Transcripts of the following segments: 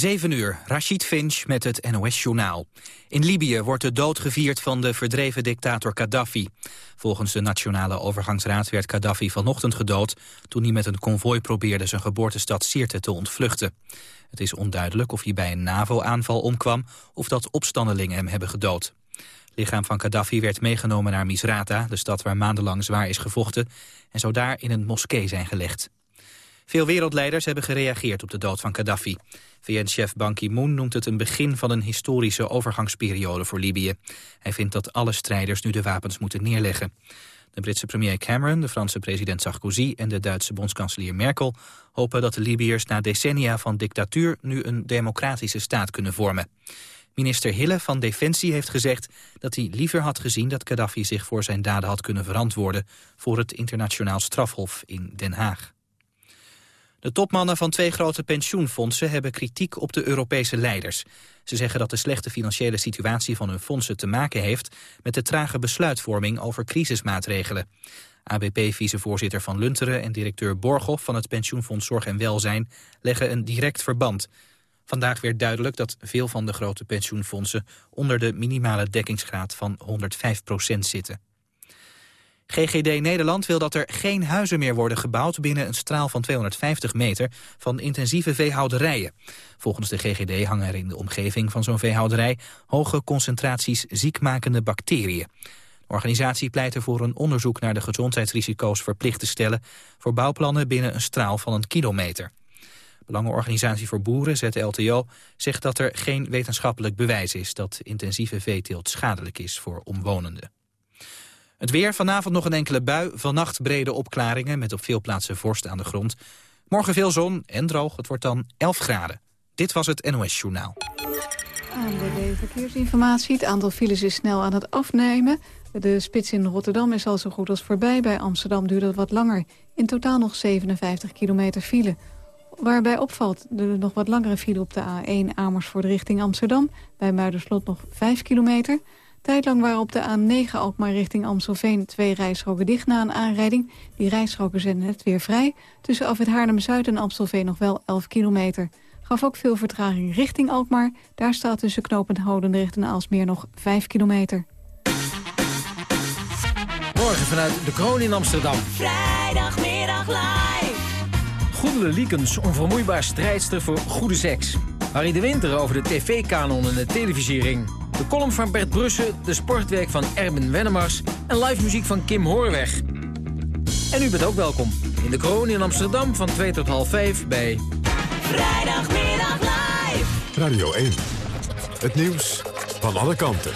7 uur, Rashid Finch met het NOS-journaal. In Libië wordt de dood gevierd van de verdreven dictator Gaddafi. Volgens de Nationale Overgangsraad werd Gaddafi vanochtend gedood... toen hij met een konvooi probeerde zijn geboortestad Sirte te ontvluchten. Het is onduidelijk of hij bij een NAVO-aanval omkwam... of dat opstandelingen hem hebben gedood. Het lichaam van Gaddafi werd meegenomen naar Misrata... de stad waar maandenlang zwaar is gevochten... en zou daar in een moskee zijn gelegd. Veel wereldleiders hebben gereageerd op de dood van Gaddafi. VN-chef Ban Ki-moon noemt het een begin van een historische overgangsperiode voor Libië. Hij vindt dat alle strijders nu de wapens moeten neerleggen. De Britse premier Cameron, de Franse president Sarkozy en de Duitse bondskanselier Merkel hopen dat de Libiërs na decennia van dictatuur nu een democratische staat kunnen vormen. Minister Hille van Defensie heeft gezegd dat hij liever had gezien dat Gaddafi zich voor zijn daden had kunnen verantwoorden voor het internationaal strafhof in Den Haag. De topmannen van twee grote pensioenfondsen hebben kritiek op de Europese leiders. Ze zeggen dat de slechte financiële situatie van hun fondsen te maken heeft met de trage besluitvorming over crisismaatregelen. ABP-vicevoorzitter Van Lunteren en directeur Borghoff van het pensioenfonds Zorg en Welzijn leggen een direct verband. Vandaag werd duidelijk dat veel van de grote pensioenfondsen onder de minimale dekkingsgraad van 105% zitten. GGD Nederland wil dat er geen huizen meer worden gebouwd binnen een straal van 250 meter van intensieve veehouderijen. Volgens de GGD hangen er in de omgeving van zo'n veehouderij hoge concentraties ziekmakende bacteriën. De organisatie pleit ervoor een onderzoek naar de gezondheidsrisico's verplicht te stellen voor bouwplannen binnen een straal van een kilometer. Belangenorganisatie voor Boeren, ZLTO, zegt dat er geen wetenschappelijk bewijs is dat intensieve veeteelt schadelijk is voor omwonenden. Het weer, vanavond nog een enkele bui. Vannacht brede opklaringen met op veel plaatsen vorst aan de grond. Morgen veel zon en droog. Het wordt dan 11 graden. Dit was het NOS Journaal. ANWB Verkeersinformatie. Het aantal files is snel aan het afnemen. De spits in Rotterdam is al zo goed als voorbij. Bij Amsterdam duurt het wat langer. In totaal nog 57 kilometer file. Waarbij opvalt de nog wat langere file op de A1 Amersfoort richting Amsterdam. Bij Muiderslot nog 5 kilometer... Tijdlang waren op de A9 Alkmaar richting Amstelveen twee rijstroken dicht na een aanrijding. Die rijstroken zijn net weer vrij. Tussen Afwit Haarlem-Zuid en Amstelveen nog wel 11 kilometer. Gaf ook veel vertraging richting Alkmaar. Daar staat tussen knooppunt Hodendrecht en Aalsmeer nog 5 kilometer. Morgen vanuit de Kroon in Amsterdam. Vrijdagmiddag live. Goedele Liekens, onvermoeibaar strijdster voor goede seks. Harry de Winter over de tv-kanon en de televisiering. De column van Bert Brussen, de sportwerk van Erben Wennemars... en live muziek van Kim Hoorweg. En u bent ook welkom in de kroon in Amsterdam van 2 tot half 5 bij... Vrijdagmiddag live. Radio 1. Het nieuws van alle kanten.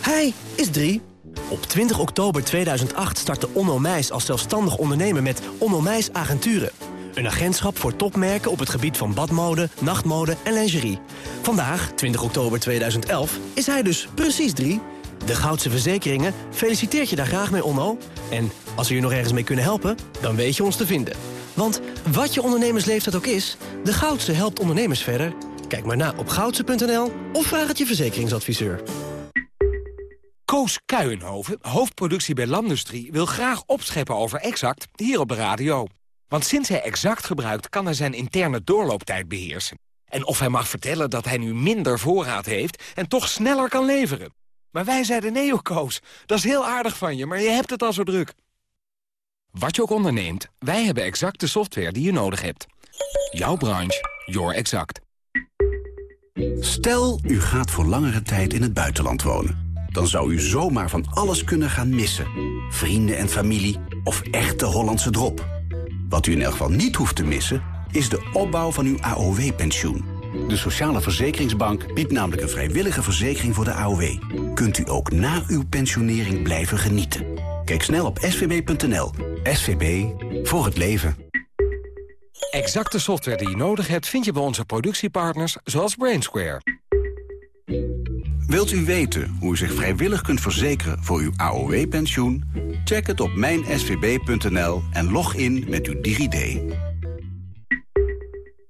Hij is drie. Op 20 oktober 2008 startte Onno Meijs als zelfstandig ondernemer met Onno Meijs Agenturen. Een agentschap voor topmerken op het gebied van badmode, nachtmode en lingerie. Vandaag, 20 oktober 2011, is hij dus precies drie. De Goudse Verzekeringen feliciteert je daar graag mee, Onno. En als we je nog ergens mee kunnen helpen, dan weet je ons te vinden. Want wat je ondernemersleeftijd ook is, de Goudse helpt ondernemers verder. Kijk maar na op goudse.nl of vraag het je verzekeringsadviseur. Koos Kuijenhoven, hoofdproductie bij Landustrie... wil graag opscheppen over Exact hier op de radio. Want sinds hij Exact gebruikt, kan hij zijn interne doorlooptijd beheersen. En of hij mag vertellen dat hij nu minder voorraad heeft... en toch sneller kan leveren. Maar wij zeiden nee, Koos. Dat is heel aardig van je, maar je hebt het al zo druk. Wat je ook onderneemt, wij hebben exact de software die je nodig hebt. Jouw branche, your exact. Stel, u gaat voor langere tijd in het buitenland wonen dan zou u zomaar van alles kunnen gaan missen. Vrienden en familie of echte Hollandse drop. Wat u in elk geval niet hoeft te missen, is de opbouw van uw AOW-pensioen. De Sociale Verzekeringsbank biedt namelijk een vrijwillige verzekering voor de AOW. Kunt u ook na uw pensionering blijven genieten. Kijk snel op svb.nl. SVB, voor het leven. Exacte software die je nodig hebt vind je bij onze productiepartners zoals Brainsquare. Wilt u weten hoe u zich vrijwillig kunt verzekeren voor uw AOW-pensioen? Check het op mijnsvb.nl en log in met uw DigiD.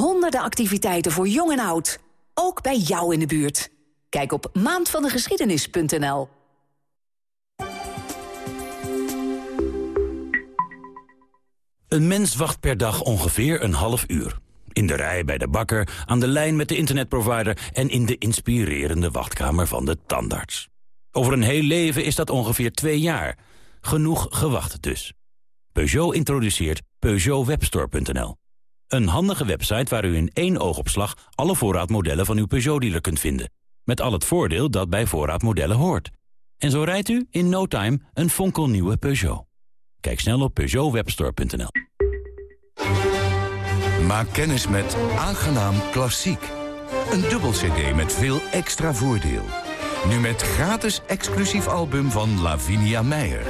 Honderden activiteiten voor jong en oud. Ook bij jou in de buurt. Kijk op maandvandegeschiedenis.nl. Een mens wacht per dag ongeveer een half uur. In de rij bij de bakker, aan de lijn met de internetprovider... en in de inspirerende wachtkamer van de tandarts. Over een heel leven is dat ongeveer twee jaar. Genoeg gewacht dus. Peugeot introduceert PeugeotWebstore.nl. Een handige website waar u in één oogopslag... alle voorraadmodellen van uw Peugeot-dealer kunt vinden. Met al het voordeel dat bij voorraadmodellen hoort. En zo rijdt u in no time een fonkelnieuwe Peugeot. Kijk snel op PeugeotWebstore.nl. Maak kennis met Aangenaam Klassiek. Een dubbel cd met veel extra voordeel. Nu met gratis exclusief album van Lavinia Meijer.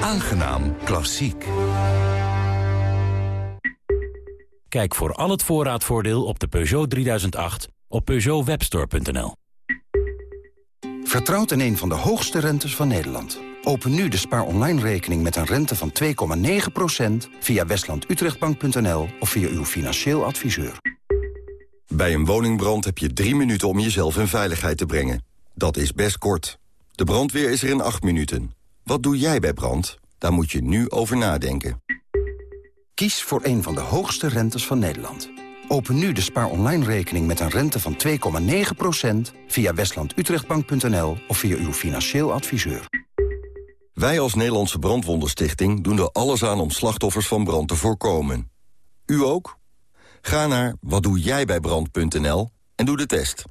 Aangenaam Klassiek. Kijk voor al het voorraadvoordeel op de Peugeot 3008 op PeugeotWebstore.nl. Vertrouwt in een van de hoogste rentes van Nederland. Open nu de spaar online rekening met een rente van 2,9% via westlandutrechtbank.nl of via uw financieel adviseur. Bij een woningbrand heb je drie minuten om jezelf in veiligheid te brengen. Dat is best kort. De brandweer is er in acht minuten. Wat doe jij bij brand? Daar moet je nu over nadenken. Kies voor een van de hoogste rentes van Nederland. Open nu de spaar online rekening met een rente van 2,9% via westlandutrechtbank.nl of via uw financieel adviseur. Wij als Nederlandse Brandwondenstichting doen er alles aan om slachtoffers van brand te voorkomen. U ook? Ga naar watdoejijbijbrand.nl en doe de test.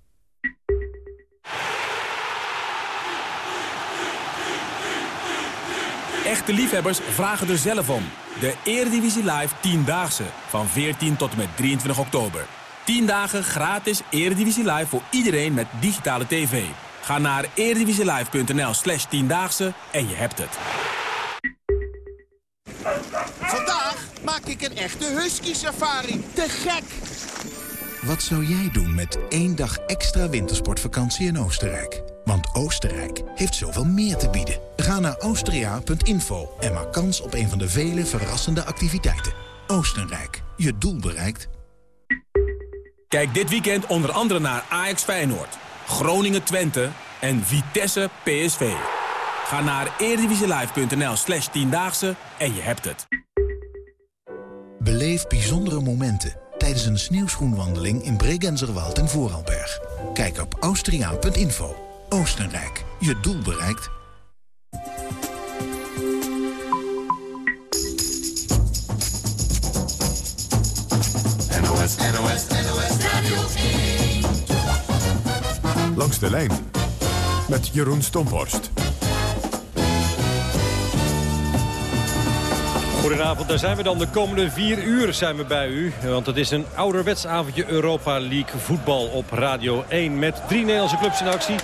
Echte liefhebbers vragen er zelf om. De Eredivisie Live 10-daagse van 14 tot en met 23 oktober. 10 dagen gratis Eredivisie Live voor iedereen met digitale tv. Ga naar eredivisielive.nl slash 10 en je hebt het. Vandaag maak ik een echte husky safari. Te gek! Wat zou jij doen met één dag extra wintersportvakantie in Oostenrijk? Want Oostenrijk heeft zoveel meer te bieden. Ga naar austria.info en maak kans op een van de vele verrassende activiteiten. Oostenrijk, je doel bereikt. Kijk dit weekend onder andere naar Ajax Feyenoord, Groningen Twente en Vitesse PSV. Ga naar eredivisielive.nl slash tiendaagse en je hebt het. Beleef bijzondere momenten tijdens een sneeuwschoenwandeling in Bregenzerwald en Vooralberg. Kijk op austriaan.info. Oostenrijk, je doel bereikt. NOS, NOS, NOS Radio 1. Langs de lijn met Jeroen Stomborst. Goedenavond, daar zijn we dan. De komende vier uur zijn we bij u. Want het is een ouderwets avondje Europa League voetbal op Radio 1... met drie Nederlandse clubs in actie.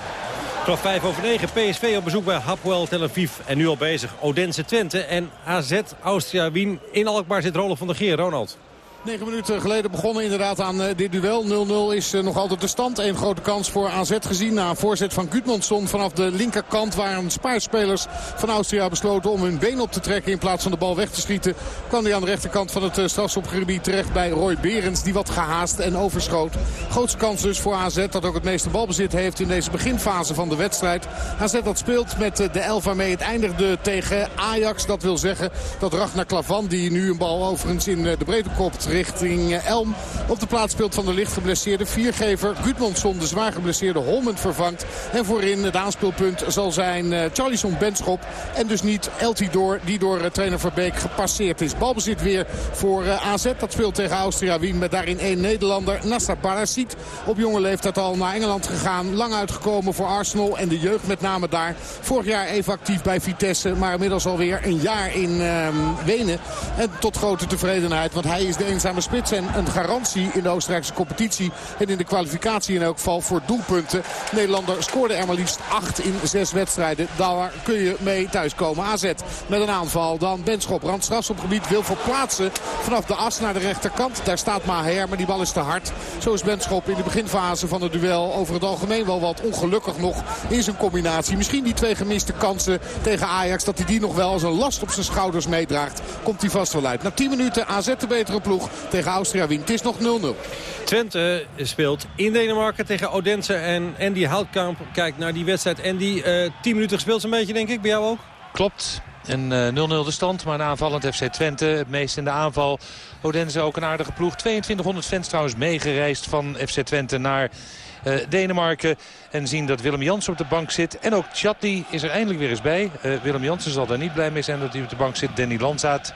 Klok 5 over 9, PSV op bezoek bij Hapwell Tel Aviv. En nu al bezig Odense Twente en AZ Austria Wien. In Alkmaar zit Roland van der Geer. Ronald. 9 minuten geleden begonnen inderdaad aan eh, dit duel. 0-0 is eh, nog altijd de stand. Een grote kans voor AZ gezien na een voorzet van Gudmundsson vanaf de linkerkant. Waar een spaarspelers van Austria besloten om hun been op te trekken in plaats van de bal weg te schieten. Kwam hij aan de rechterkant van het eh, strafschopgebied terecht bij Roy Berends. Die wat gehaast en overschoot. Grootste kans dus voor AZ dat ook het meeste balbezit heeft in deze beginfase van de wedstrijd. AZ dat speelt met de elf waarmee het eindigde tegen Ajax. Dat wil zeggen dat Ragnar Klavan die nu een bal overigens in de breedte kopt richting Elm. Op de plaats speelt van de licht geblesseerde viergever Gudmundsson. De zwaar geblesseerde Holmen vervangt. En voorin het aanspeelpunt zal zijn uh, Charlison Benschop. En dus niet Eltidoor die door uh, trainer Verbeek gepasseerd is. Balbezit weer voor AZ. Dat speelt tegen Austria Wien met daarin één Nederlander. Nassar Parasit op jonge leeftijd al naar Engeland gegaan. Lang uitgekomen voor Arsenal en de jeugd met name daar. Vorig jaar even actief bij Vitesse. Maar inmiddels alweer een jaar in ehm, Wenen. En tot grote tevredenheid. Want hij is de eenzame spits en een garantie in de Oostenrijkse competitie. En in de kwalificatie in elk geval voor doelpunten. Nederlander scoorde er maar liefst 8 in 6 wedstrijden. Daar kun je mee thuiskomen. AZ met een aanval. Dan Benschop, randstrafs op gebied wil verplaatsen vanaf de as naar de rechterkant. Daar staat Maher, maar die bal is te hard. Zo is Benschop in de beginfase van het duel over het algemeen wel wat ongelukkig nog in zijn combinatie. Misschien die twee gemiste kansen tegen Ajax, dat hij die nog wel als een last op zijn schouders meedraagt. Komt hij vast wel uit. Na 10 minuten AZ de betere ploeg tegen Austria Wien. Het is nog 0-0. Twente speelt in Denemarken tegen Odense en Andy Houtkamp kijkt naar die wedstrijd. Andy, uh, 10 minuten gespeeld zo'n beetje denk ik, bij jou ook? Klopt. En 0-0 de stand, maar een aanvallend FC Twente. Het meest in de aanval. Odense ook een aardige ploeg. 2200 fans trouwens meegereisd van FC Twente naar uh, Denemarken. En zien dat Willem Jansen op de bank zit. En ook Chatli is er eindelijk weer eens bij. Uh, Willem Jansen zal daar niet blij mee zijn dat hij op de bank zit. Danny Landzaat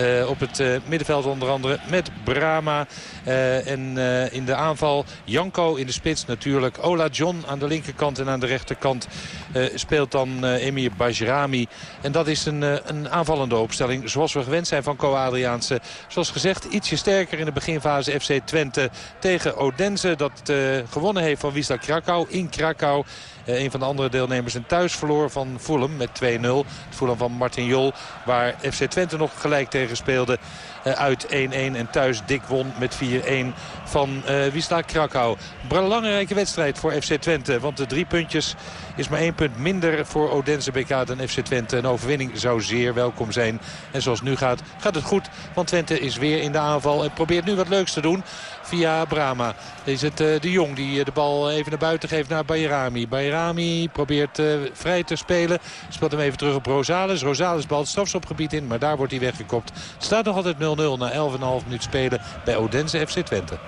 uh, op het uh, middenveld onder andere met Brama. Uh, en in de aanval Janko in de spits natuurlijk. Ola John aan de linkerkant en aan de rechterkant speelt dan Emir Bajrami. En dat is een, een aanvallende opstelling zoals we gewend zijn van Co Adriaanse. Zoals gezegd ietsje sterker in de beginfase FC Twente tegen Odense. Dat gewonnen heeft van Wisla Krakau in Krakau. Uh, een van de andere deelnemers een thuis verloor van Fulham met 2-0. Het Fulham van Martin Jol. Waar FC Twente nog gelijk tegen speelde. Uh, uit 1-1 en thuis dik won met 4-1 van uh, Wisla Krakau. Belangrijke wedstrijd voor FC Twente. Want de drie puntjes is maar één punt minder voor Odense BK dan FC Twente. Een overwinning zou zeer welkom zijn. En zoals nu gaat, gaat het goed. Want Twente is weer in de aanval en probeert nu wat leuks te doen via Brama. Is het uh, de Jong die de bal even naar buiten geeft naar Bayrami. Bayrami probeert vrij te spelen. Speelt hem even terug op Rosales. Rosales bal het strafschopgebied in, maar daar wordt hij weggekopt. Staat nog altijd 0-0 na 11,5 minuut spelen bij Odense FC Twente.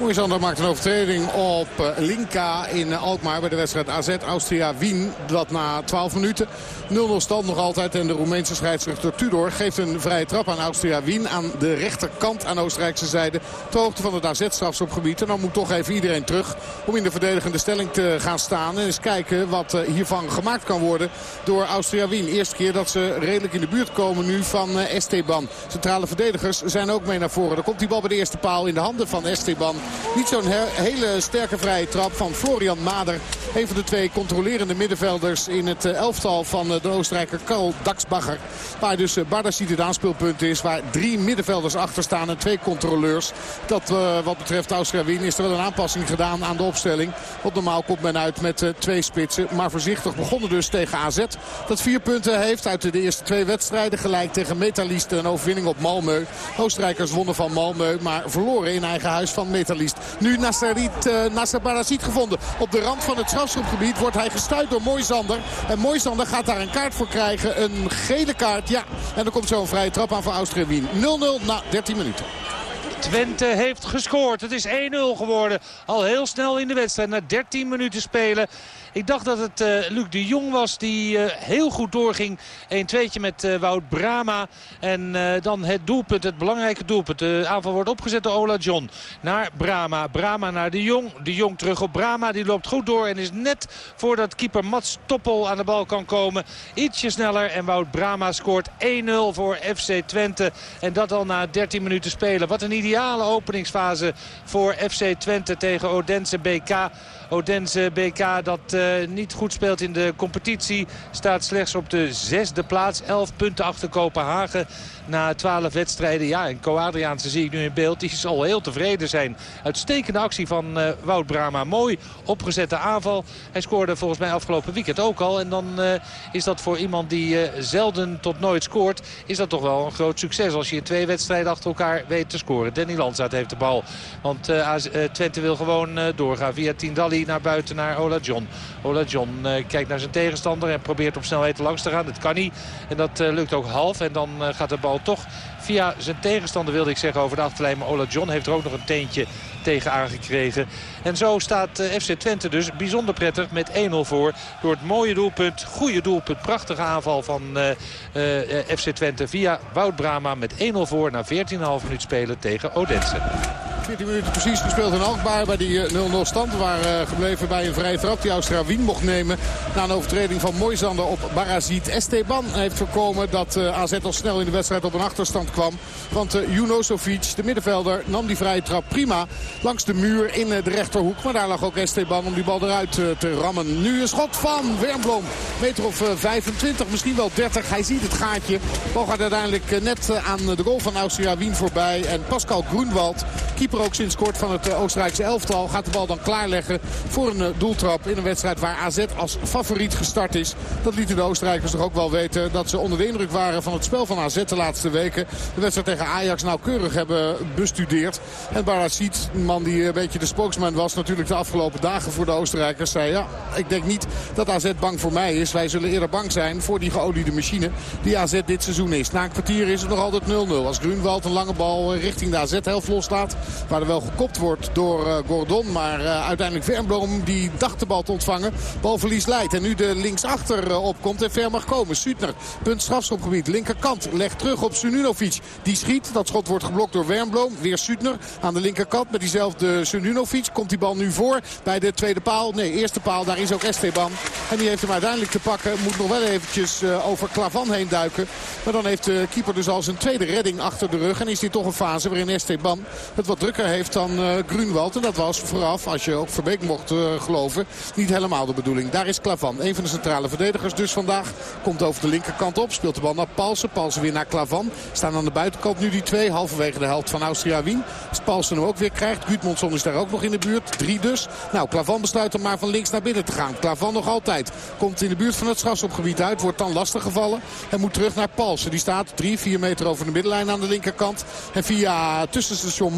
Moisander maakt een overtreding op Linka in Alkmaar bij de wedstrijd AZ Austria-Wien. Dat na 12 minuten 0-0 stand nog altijd. En de Roemeense scheidsrechter Tudor geeft een vrije trap aan Austria-Wien. Aan de rechterkant aan Oostenrijkse zijde. Ter hoogte van het AZ-strafschopgebied. En dan moet toch even iedereen terug om in de verdedigende stelling te gaan staan. En eens kijken wat hiervan gemaakt kan worden door Austria-Wien. Eerste keer dat ze redelijk in de buurt komen nu van Esteban. Centrale verdedigers zijn ook mee naar voren. Dan komt die bal bij de eerste paal in de handen van Esteban. Niet zo'n hele sterke vrije trap van Florian Mader. Een van de twee controlerende middenvelders in het elftal van de Oostenrijker Karl Daxbacher. Waar dus Bardasiet het aanspeelpunt is. Waar drie middenvelders achter staan en twee controleurs. Dat wat betreft Austria Wien is er wel een aanpassing gedaan aan de opstelling. Want normaal komt men uit met twee spitsen. Maar voorzichtig begonnen dus tegen AZ. Dat vier punten heeft uit de eerste twee wedstrijden. Gelijk tegen Metalist een overwinning op Malmö. Oostenrijkers wonnen van Malmö. Maar verloren in eigen huis van Nu Nassarit, uh, Nasser Barazit gevonden. Op de rand van het strafschopgebied wordt hij gestuurd door Moisander. En Moisander gaat daar een kaart voor krijgen. Een gele kaart, ja. En dan komt zo'n vrije trap aan voor Austria Wien. 0-0 na 13 minuten. Twente heeft gescoord. Het is 1-0 geworden. Al heel snel in de wedstrijd. Na 13 minuten spelen. Ik dacht dat het uh, Luc de Jong was die uh, heel goed doorging. 1-2'tje met uh, Wout Brama. En dan het doelpunt, het belangrijke doelpunt. De aanval wordt opgezet door Ola John. Naar Brama. Brama naar de Jong. De Jong terug op Brama. Die loopt goed door en is net voordat keeper Mats Toppel aan de bal kan komen. Ietsje sneller en Wout Brama scoort 1-0 voor FC Twente. En dat al na 13 minuten spelen. Wat een ideale openingsfase voor FC Twente tegen Odense BK. Odense BK dat uh, niet goed speelt in de competitie. Staat slechts op de zesde plaats. 11 punten achter Kopenhagen na 12 wedstrijden. Ja, en Co-Adriaanse zie ik nu in beeld. Die zal heel tevreden zijn. Uitstekende actie van uh, Wout Brama. Mooi opgezette aanval. Hij scoorde volgens mij afgelopen weekend ook al. En dan uh, is dat voor iemand die zelden tot nooit scoort... is dat toch wel een groot succes als je in twee wedstrijden achter elkaar weet te scoren. Danny Landzaat heeft de bal. Want Twente wil gewoon doorgaan via Tindalli naar buiten naar Ola John. Ola John kijkt naar zijn tegenstander en probeert op snelheid langs te gaan. Dat kan niet. En dat lukt ook half. En dan gaat de bal toch via zijn tegenstander wilde ik zeggen over de achterlijn. Maar Ola John heeft er ook nog een teentje tegen aangekregen. En zo staat uh, FC Twente dus bijzonder prettig met 1-0 voor. Door het mooie doelpunt, goede doelpunt, prachtige aanval van uh, uh, FC Twente via Wout Brama met 1-0 voor na 14,5 minuut spelen tegen Odense. 14 minuten precies gespeeld in Alkmaar. Bij die 0-0 stand. Waren gebleven bij een vrije trap die Austria Wien mocht nemen. Na een overtreding van Moisander op Barazit. Esteban heeft voorkomen dat AZ al snel in de wedstrijd op een achterstand kwam. Want Junosovic, de middenvelder, nam die vrije trap prima. Langs de muur in de rechterhoek. Maar daar lag ook Esteban om die bal eruit te rammen. Nu een schot van Wernblom. Meter of 25, misschien wel 30. Hij ziet het gaatje. Bal gaat uiteindelijk net aan de goal van Austria Wien voorbij. En Pascal Groenwald, keeper ook sinds kort van het Oostenrijkse elftal... gaat de bal dan klaarleggen voor een doeltrap in een wedstrijd waar AZ als favoriet gestart is. Dat lieten de Oostenrijkers toch ook wel weten dat ze onder de indruk waren van het spel van AZ de laatste weken. De wedstrijd tegen Ajax nauwkeurig hebben bestudeerd. En Barazit, een man die een beetje de spokesman was natuurlijk de afgelopen dagen voor de Oostenrijkers, zei ja, ik denk niet dat AZ bang voor mij is. Wij zullen eerder bang zijn voor die geoliede machine die AZ dit seizoen is. Na een kwartier is het nog altijd 0-0. Als Grunwald een lange bal richting de AZ-helft loslaat. Waar er wel gekopt wordt door uh, Gordon. Maar uh, uiteindelijk Vermbloem die dacht de bal te ontvangen. Balverlies leidt. En nu de linksachter uh, opkomt en ver mag komen. Sutner, punt strafschopgebied. Linkerkant legt terug op Sununovic. Die schiet. Dat schot wordt geblokt door Wernbloem. Weer Sutner aan de linkerkant met diezelfde Sununovic. Komt die bal nu voor bij de tweede paal. Nee, eerste paal. Daar is ook Esteban. En die heeft hem uiteindelijk te pakken. Moet nog wel eventjes over Klavan heen duiken. Maar dan heeft de keeper dus al zijn tweede redding achter de rug. En is dit toch een fase waarin Esteban het wat drukker heeft dan uh, Grunwald. En dat was vooraf, als je ook Verbeek mocht uh, geloven, niet helemaal de bedoeling. Daar is Klavan, een van de centrale verdedigers dus vandaag. Komt over de linkerkant op, speelt de bal naar Palsen. Palsen weer naar Klavan. Staan aan de buitenkant nu die twee, halverwege de helft van Austria Wien. Als Palsen hem ook weer krijgt. Gudmundsson is daar ook nog in de buurt. Drie dus. Nou, Klavan besluit om maar van links naar binnen te gaan. Klavan nog altijd. Komt in de buurt van het strafschopgebied uit. Wordt dan lastig gevallen. En moet terug naar Palsen. Die staat drie, vier meter over de middenlijn aan de linkerkant. En via tussenstation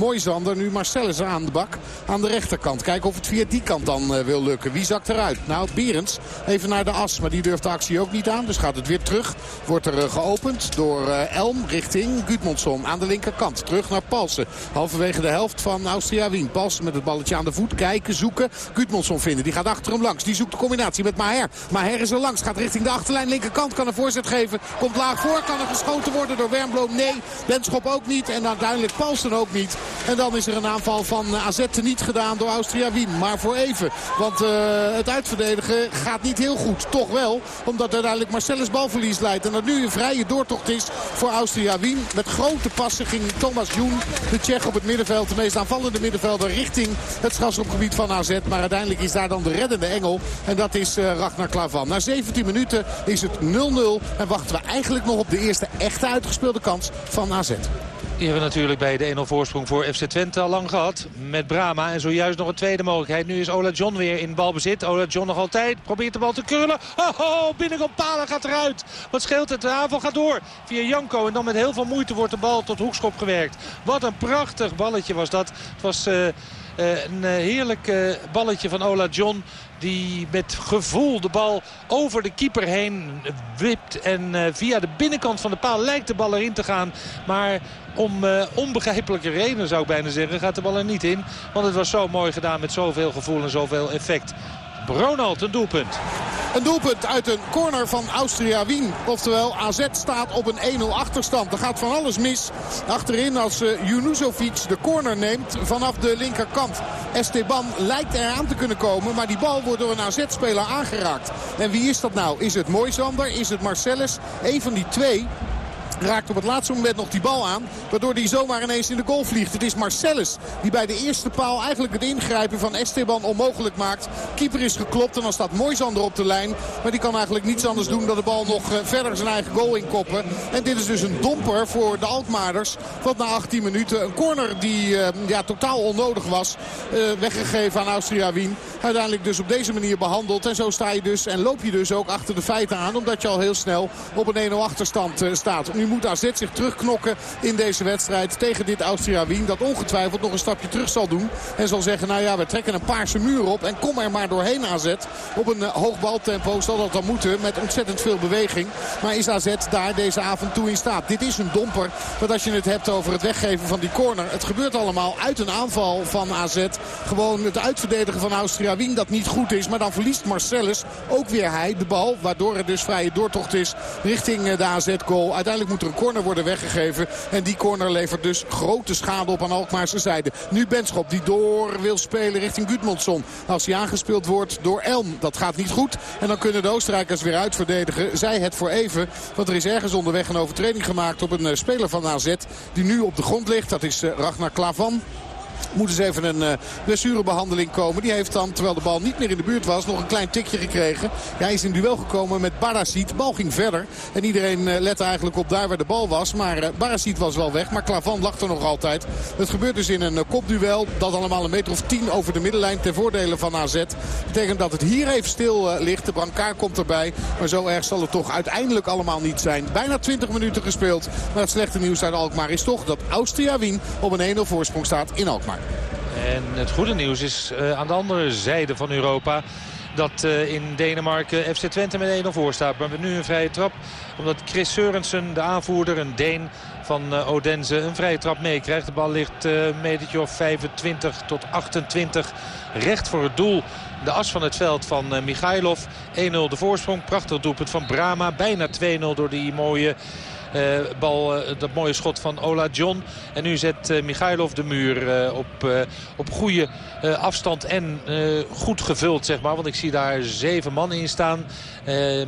Nu Marcellus aan de bak. Aan de rechterkant. Kijken of het via die kant dan uh, wil lukken. Wie zakt eruit? Nou, Berends even naar de as. Maar die durft de actie ook niet aan. Dus gaat het weer terug. Wordt er uh, geopend door uh, Elm richting Gudmundsson aan de linkerkant. Terug naar Palsen. Halverwege de helft van Austria Wien. Palsen met het balletje aan de voet. Kijken, zoeken. Gudmundsson vinden. Die gaat achter hem langs. Die zoekt de combinatie met Maher. Maher is er langs. Gaat richting de achterlijn. Linkerkant kan een voorzet geven. Komt laag voor. Kan er geschoten worden door Wernbloem? Nee. Benschop ook niet. En uiteindelijk Paulsen ook niet. En dan is er een aanval van AZ niet gedaan door Austria Wien. Maar voor even. Want uh, het uitverdedigen gaat niet heel goed. Toch wel. Omdat uiteindelijk Marcellus balverlies leidt. En dat nu een vrije doortocht is voor Austria Wien. Met grote passen ging Thomas Joen, de Tsjech op het middenveld. De meest aanvallende middenvelder richting het strafschopgebied van AZ. Maar uiteindelijk is daar dan de reddende engel. En dat is uh, Ragnar Klavan. Na 17 minuten is het 0-0. En wachten we eigenlijk nog op de eerste echte uitgespeelde kans van AZ. Die hebben we natuurlijk bij de 1-0 voorsprong voor FC Twente al lang gehad. Met Brama en zojuist nog een tweede mogelijkheid. Nu is Ola John weer in balbezit. Ola John nog altijd. Probeert de bal te krullen. Oh, oh palen gaat eruit. Wat scheelt het? De aanval gaat door. Via Janko. En dan met heel veel moeite wordt de bal tot hoekschop gewerkt. Wat een prachtig balletje was dat. Het was... Uh, een heerlijk uh, balletje van Ola John. Die met gevoel de bal over de keeper heen wipt. En via de binnenkant van de paal lijkt de bal erin te gaan. Maar om onbegrijpelijke redenen zou ik bijna zeggen gaat de bal er niet in. Want het was zo mooi gedaan met zoveel gevoel en zoveel effect. Ronald, een doelpunt. Een doelpunt uit een corner van Austria Wien. Oftewel, AZ staat op een 1-0 achterstand. Er gaat van alles mis. Achterin als uh, de corner neemt vanaf de linkerkant. Esteban lijkt eraan te kunnen komen. Maar die bal wordt door een AZ-speler aangeraakt. En wie is dat nou? Is het Moisander? Is het Marcellus? Een van die twee raakt op het laatste moment nog die bal aan. Waardoor hij zomaar ineens in de goal vliegt. Het is Marcellus die bij de eerste paal eigenlijk het ingrijpen van Esteban onmogelijk maakt. Keeper is geklopt en dan staat Moisander op de lijn. Maar die kan eigenlijk niets anders doen dan de bal nog verder zijn eigen goal inkoppen. En dit is dus een domper voor de Alkmaarders. Want na 18 minuten een corner die uh, ja, totaal onnodig was. Uh, weggegeven aan Austria Wien. Uiteindelijk dus op deze manier behandeld. En zo sta je dus en loop je dus ook achter de feiten aan. Omdat je al heel snel op een 1-0 achterstand staat. Nu moet AZ zich terugknokken in deze wedstrijd tegen dit Austria Wien. Dat ongetwijfeld nog een stapje terug zal doen. En zal zeggen, nou ja, we trekken een paarse muur op. En kom er maar doorheen AZ. Op een uh, hoog baltempo zal dat dan moeten. Met ontzettend veel beweging. Maar is AZ daar deze avond toe in staat? Dit is een domper. Want als je het hebt over het weggeven van die corner. Het gebeurt allemaal uit een aanval van AZ. Gewoon het uitverdedigen van Austria Wien dat niet goed is. Maar dan verliest Marcellus ook weer hij de bal. Waardoor er dus vrije doortocht is richting de AZ-goal. Uiteindelijk moet moet een corner worden weggegeven. En die corner levert dus grote schade op aan Alkmaarse zijde. Nu Benschop die door wil spelen richting Gudmundsson. Als hij aangespeeld wordt door Elm. Dat gaat niet goed. En dan kunnen de Oostenrijkers weer uitverdedigen. Zij het voor even. Want er is ergens onderweg een overtreding gemaakt op een eh, speler van AZ. Die nu op de grond ligt. Dat is eh, Ragnar Klavan moet eens even een uh, blessurebehandeling komen. Die heeft dan, terwijl de bal niet meer in de buurt was, nog een klein tikje gekregen. Ja, hij is in duel gekomen met Barasiet. De bal ging verder. En iedereen uh, lette eigenlijk op daar waar de bal was. Maar uh, was wel weg. Maar Klavan lag er nog altijd. Het gebeurt dus in een kopduel. Dat allemaal een meter of tien over de middenlijn ten voordele van AZ. Dat betekent dat het hier even stil ligt. De brancard komt erbij. Maar zo erg zal het toch uiteindelijk allemaal niet zijn. Bijna 20 minuten gespeeld. Maar het slechte nieuws uit Alkmaar is toch dat Austria Wien op een 1-0 voorsprong staat in Alkmaar. En het goede nieuws is uh, aan de andere zijde van Europa dat uh, in Denemarken FC Twente met 1-0 voor staat. Maar we nu een vrije trap omdat Chris Seurensen, de aanvoerder, een Deen van uh, Odense, een vrije trap meekrijgt. De bal ligt een metertje of 25 tot 28 recht voor het doel. De as van het veld van Michailov. 1-0 de voorsprong. Prachtig doelpunt van Brama. Bijna 2-0 door die mooie... Uh, bal, uh, dat mooie schot van Ola John. En nu zet uh, Michailov de muur op, op goede afstand en goed gevuld, zeg maar. Want ik zie daar zeven man in staan.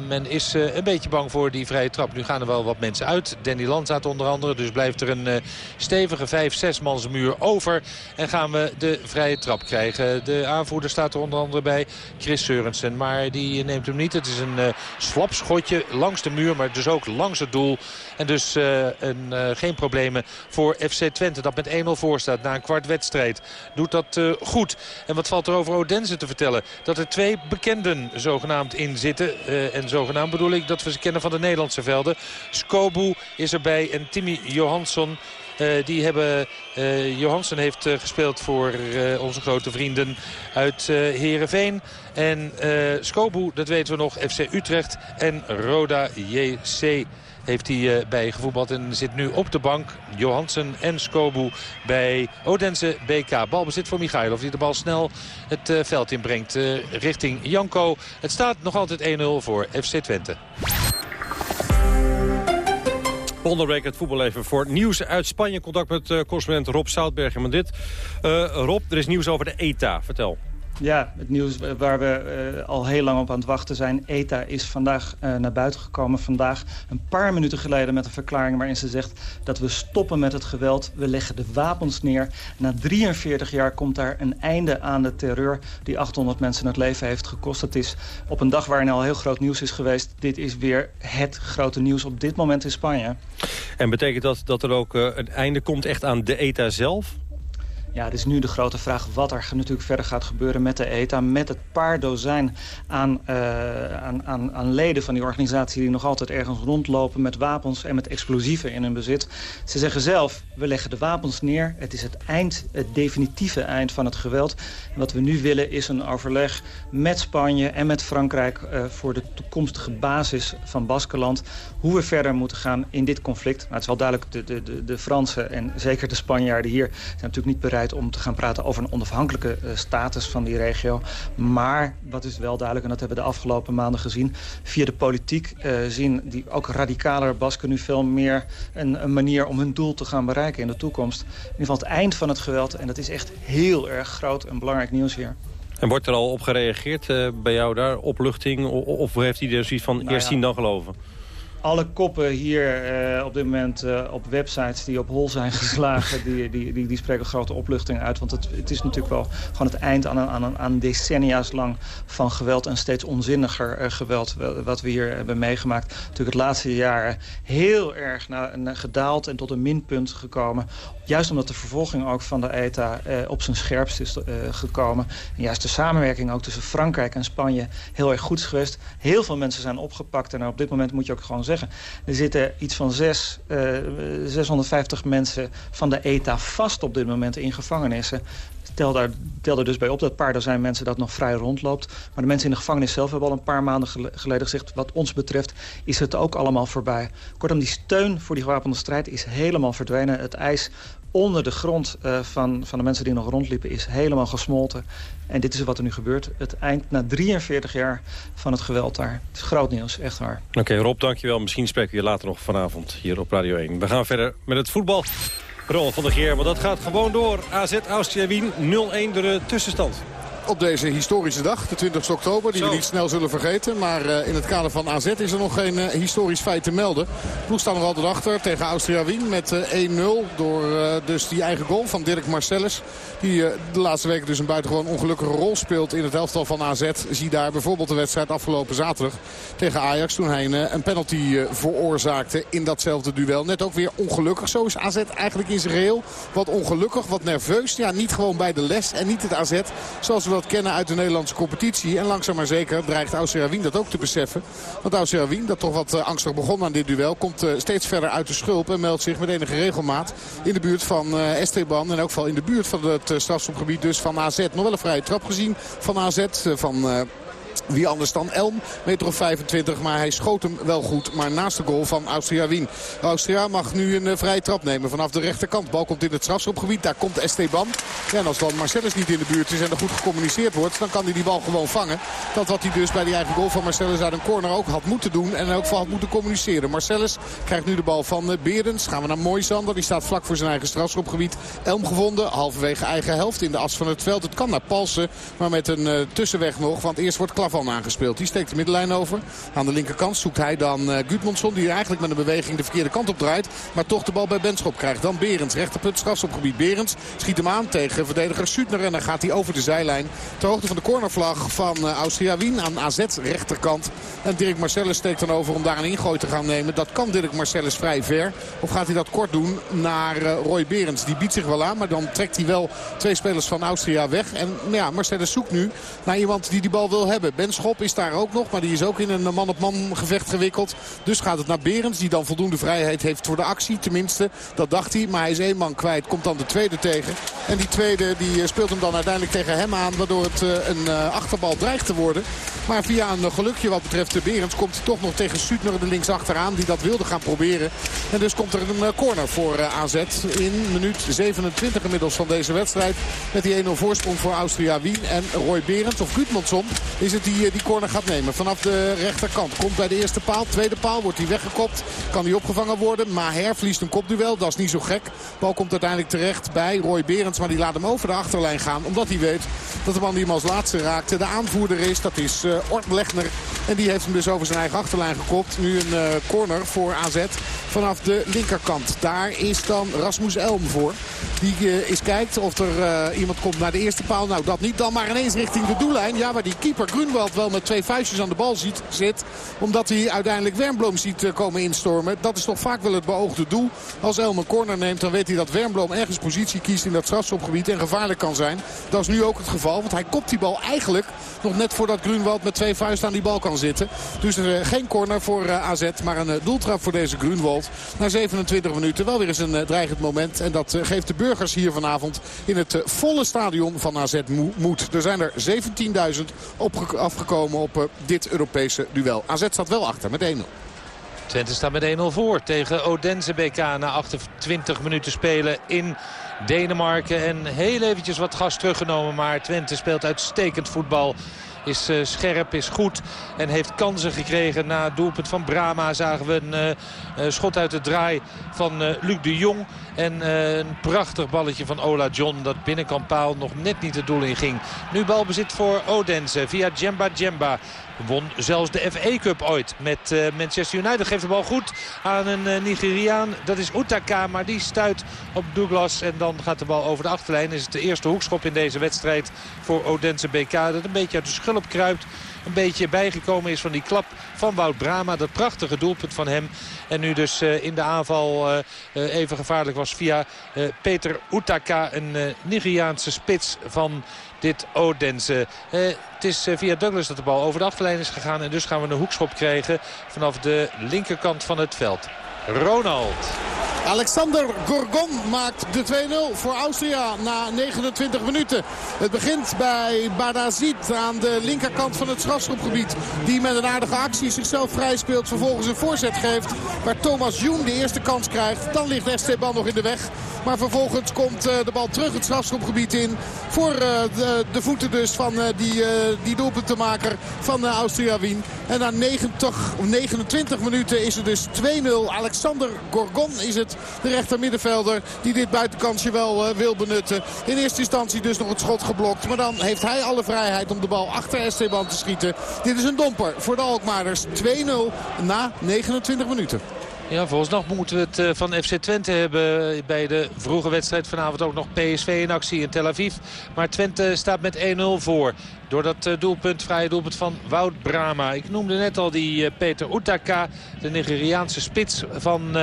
men is een beetje bang voor die vrije trap. Nu gaan er wel wat mensen uit. Danny Landzaat onder andere. Dus blijft er een stevige 5-6 mans muur over. En gaan we de vrije trap krijgen. De aanvoerder staat er onder andere bij Chris Seurensen. Maar die neemt hem niet. Het is een slap schotje langs de muur. Maar dus ook langs het doel. En dus uh, een, uh, geen problemen voor FC Twente. Dat met 1-0 voor staat na een kwart wedstrijd. Doet dat uh, goed. En wat valt er over Odense te vertellen? Dat er twee bekenden zogenaamd in zitten. en zogenaamd bedoel ik dat we ze kennen van de Nederlandse velden. Skobu is erbij en Timmy Johansson. Die hebben, uh, Johansen heeft gespeeld voor onze grote vrienden uit Heerenveen. En Skobu, dat weten we nog, FC Utrecht en Roda JC heeft hij uh, bij gevoetbald en zit nu op de bank. Johansen en Skobu bij Odense BK. Balbezit voor Michailov die de bal snel het uh, veld inbrengt uh, richting Janko. Het staat nog altijd 1-0 voor FC Twente. Onderbreek het voetbal even voor nieuws uit Spanje. Contact met correspondent Rob Zoutbergen. Maar dit, Rob, er is nieuws over de ETA. Vertel. Ja, het nieuws waar we uh, al heel lang op aan het wachten zijn. ETA is vandaag uh, naar buiten gekomen. Vandaag een paar minuten geleden met een verklaring waarin ze zegt... dat we stoppen met het geweld, we leggen de wapens neer. Na 43 jaar komt daar een einde aan de terreur... die 800 mensen het leven heeft gekost. Het is op een dag waarin al heel groot nieuws is geweest. Dit is weer het grote nieuws op dit moment in Spanje. En betekent dat dat er ook uh, een einde komt echt aan de ETA zelf? Ja, het is nu de grote vraag wat er natuurlijk verder gaat gebeuren met de ETA. Met het paar dozijn aan, uh, aan, aan, aan, leden van die organisatie... die nog altijd ergens rondlopen met wapens en met explosieven in hun bezit. Ze zeggen zelf, we leggen de wapens neer. Het is het eind, het definitieve eind van het geweld. Wat we nu willen is een overleg met Spanje en met Frankrijk... Uh, voor de toekomstige basis van Baskeland. Hoe we verder moeten gaan in dit conflict. Nou, het is wel duidelijk, de, de, de, de Fransen en zeker de Spanjaarden hier... zijn natuurlijk niet bereid om te gaan praten over een onafhankelijke uh, status van die regio. Maar, wat is wel duidelijk, en dat hebben we de afgelopen maanden gezien... via de politiek uh, zien die ook radicaler Basken nu veel meer een, een, manier om hun doel te gaan bereiken in de toekomst. In ieder geval het eind van het geweld. En dat is echt heel erg groot en belangrijk nieuws hier. En wordt er al op gereageerd uh, bij jou daar? Opluchting? Of, of heeft hij er zoiets van nou eerst ja. zien dan geloven? Alle koppen hier uh, op dit moment uh, op websites die op hol zijn geslagen... die, die, die, die spreken grote opluchting uit. Want het, het is natuurlijk wel gewoon het eind aan, aan, aan decennia's lang van geweld... en steeds onzinniger uh, geweld wat we hier hebben meegemaakt. Natuurlijk het laatste jaar heel erg naar, naar gedaald en tot een minpunt gekomen. Juist omdat de vervolging ook van de ETA op zijn scherpst is gekomen. En juist de samenwerking ook tussen Frankrijk en Spanje heel erg goed is geweest. Heel veel mensen zijn opgepakt en op dit moment moet je ook gewoon zeggen Er zitten iets van zes, uh, 650 mensen van de ETA vast op dit moment in gevangenissen. tel daar, tel er dus bij op dat paar dozijn mensen dat nog vrij rondloopt. Maar de mensen in de gevangenis zelf hebben al een paar maanden geleden gezegd... wat ons betreft is het ook allemaal voorbij. Kortom, die steun voor die gewapende strijd is helemaal verdwenen. Het ijs onder de grond uh, van, van de mensen die nog rondliepen is helemaal gesmolten. En dit is wat er nu gebeurt. Het eind na 43 jaar van het geweld daar. Het is groot nieuws, echt waar. Oké, Rob, dankjewel. Misschien spreken we je later nog vanavond hier op Radio 1. We gaan verder met het voetbal. Rol van de Geer, want dat gaat gewoon door. AZ Austria Wien 0-1 de tussenstand op deze historische dag, de 20 oktober. Die we niet snel zullen vergeten. Maar uh, in het kader van AZ is er nog geen uh, historisch feit te melden. De ploeg staat nog altijd achter tegen Austria Wien met uh, 1-0. Door dus die eigen goal van Dirk Marcellus. Die de laatste weken dus een buitengewoon ongelukkige rol speelt in het elftal van AZ. Zie daar bijvoorbeeld de wedstrijd afgelopen zaterdag tegen Ajax. Toen hij een, een penalty veroorzaakte in datzelfde duel. Net ook weer ongelukkig. Zo is AZ eigenlijk in zijn geheel. Wat ongelukkig, wat nerveus. Ja, niet gewoon bij de les en niet het AZ zoals we dat kennen uit de Nederlandse competitie. En langzaam maar zeker dreigt Austria Wien dat ook te beseffen. Want Austria Wien, dat toch wat uh, angstig begon aan dit duel... komt uh, steeds verder uit de schulp en meldt zich met enige regelmaat... in de buurt van uh, Esteban en ook wel in de buurt van het strafschopgebied dus van AZ. Nog wel een vrije trap gezien van AZ, van... Wie anders dan Elm, meter of 25. Maar hij schoot hem wel goed. Maar naast de goal van Austria Wien. Austria mag nu een uh, vrije trap nemen vanaf de rechterkant. Bal komt in het strafschopgebied. Daar komt Esteban. Ja, en als dan Marcellus niet in de buurt is en er goed gecommuniceerd wordt... dan kan hij die bal gewoon vangen. Dat wat hij dus bij die eigen goal van Marcellus uit een corner ook had moeten doen. En ook van had moeten communiceren. Marcellus krijgt nu de bal van uh, Berends. Gaan we naar Moisander. Die staat vlak voor zijn eigen strafschopgebied. Elm gevonden. Halverwege eigen helft in de as van het veld. Het kan naar Palsen. Maar met een uh, tussenweg nog. Want eerst wordt Klavan aangespeeld. Die steekt de middenlijn over. Aan de linkerkant zoekt hij dan uh. Die eigenlijk met een beweging de verkeerde kant op draait. Maar toch de bal bij Benschop krijgt. Dan Berends. Rechterpunt strafschopgebied. Berends schiet hem aan tegen verdediger Sutner. En dan gaat hij over de zijlijn. Ter hoogte van de cornervlag van uh, Austria Wien. Aan AZ rechterkant. En Dirk Marcellus steekt dan over om daar een ingooi te gaan nemen. Dat kan Dirk Marcellus vrij ver. Of gaat hij dat kort doen naar uh, Roy Berends. Die biedt zich wel aan. Maar dan trekt hij wel twee spelers van Austria weg. En ja, Marcellus zoekt nu naar iemand die die bal wil hebben. Benschop is daar ook nog. Maar die is ook in een man-op-man gevecht gewikkeld. Dus gaat het naar Berends. Die dan voldoende vrijheid heeft voor de actie. Tenminste, dat dacht hij. Maar hij is één man kwijt. Komt dan de tweede tegen. En die tweede die speelt hem dan uiteindelijk tegen hem aan. Waardoor het een achterbal dreigt te worden. Maar via een gelukje wat betreft de Berends komt hij toch nog tegen Sutner de linksachteraan. Die dat wilde gaan proberen. En dus komt er een corner voor AZ. In minuut 27 inmiddels van deze wedstrijd. Met die 1-0 voorsprong voor Austria Wien. En Roy Berends of Gudmundsson is het die die corner gaat nemen. Vanaf de rechterkant. Komt bij de eerste paal. Tweede paal wordt hij weggekopt. Kan hij opgevangen worden. Maher verliest een kopduel. Dat is niet zo gek. Bal komt uiteindelijk terecht bij Roy Berends. Maar die laat hem over de achterlijn gaan. Omdat hij weet dat de man die hem als laatste raakte de aanvoerder is. Dat is uh, Ort Legner. En die heeft hem dus over zijn eigen achterlijn gekopt. Nu een uh, corner voor AZ vanaf de linkerkant. Daar is dan Rasmus Elm voor. Die uh, eens kijkt of er iemand komt naar de eerste paal. Nou, dat niet. Dan maar ineens richting de doellijn. Ja, waar die keeper Grunwald wel met twee vuistjes aan de bal ziet, zit. Omdat hij uiteindelijk Wernbloem ziet komen instormen. Dat is toch vaak wel het beoogde doel. Als Elm een corner neemt, dan weet hij dat Wernbloem ergens positie kiest in dat strafschopgebied. En gevaarlijk kan zijn. Dat is nu ook het geval. Want hij kopt die bal eigenlijk nog net voordat Grunwald met twee vuisten aan die bal kan zitten. Dus geen corner voor AZ, maar een doeltrap voor deze Grunwald. Na 27 minuten wel weer eens een dreigend moment. En dat geeft de burgers hier vanavond in het volle stadion van AZ moed. Er zijn er 17.000 afgekomen op dit Europese duel. AZ staat wel achter met 1-0. Twente staat met 1-0 voor tegen Odense BK na 28 minuten spelen in Denemarken. En heel eventjes wat gas teruggenomen, maar Twente speelt uitstekend voetbal. Is uh, scherp, is goed en heeft kansen gekregen. Na het doelpunt van Brama zagen we een uh, uh, schot uit de draai van Luc de Jong. En een prachtig balletje van Ola John dat binnenkant paal nog net niet het doel in ging. Nu balbezit voor Odense via Djemba Djemba. Won zelfs de FA Cup ooit met uh, Manchester United. Geeft de bal goed aan een uh, Nigeriaan. Dat is Utaka, maar die stuit op Douglas. En dan gaat de bal over de achterlijn. Is het de eerste hoekschop in deze wedstrijd voor Odense BK. Dat een beetje uit de schulp kruipt een beetje bijgekomen is van die klap van Wout Brama. Dat prachtige doelpunt van hem. En nu dus uh, in de aanval even gevaarlijk was via Peter Utaka. Een Nigeriaanse spits van dit Odense. het is via Douglas dat de bal over de achterlijn is gegaan. En dus gaan we een hoekschop krijgen vanaf de linkerkant van het veld. Ronald. Alexander Gorgon maakt de 2-0 voor Austria na 29 minuten. Het begint bij Badazit aan de linkerkant van het strafschopgebied. Die met een aardige actie zichzelf vrij speelt. Vervolgens een voorzet geeft waar Thomas Joen de eerste kans krijgt. Dan ligt Esteban nog in de weg. Maar vervolgens komt eh, de bal terug het strafschopgebied in. Voor eh, de, voeten dus van eh, die, die doelpuntenmaker van Austria Wien. En na 90, 29 minuten is het dus 2-0. Alexander Gorgon is het, de rechter middenvelder, die dit buitenkansje wel wil benutten. In eerste instantie dus nog het schot geblokt. Maar dan heeft hij alle vrijheid om de bal achter Esteban te schieten. Dit is een domper voor de Alkmaarders. 2-0 na 29 minuten. Ja, volgens nog moeten we het eh, van FC Twente hebben bij de vroege wedstrijd. Vanavond ook nog PSV in actie in Tel Aviv. Maar Twente staat met 1-0 voor. Door dat eh, doelpunt, vrije doelpunt van Wout Brama. Ik noemde net al die eh, Peter Utaka, de Nigeriaanse spits van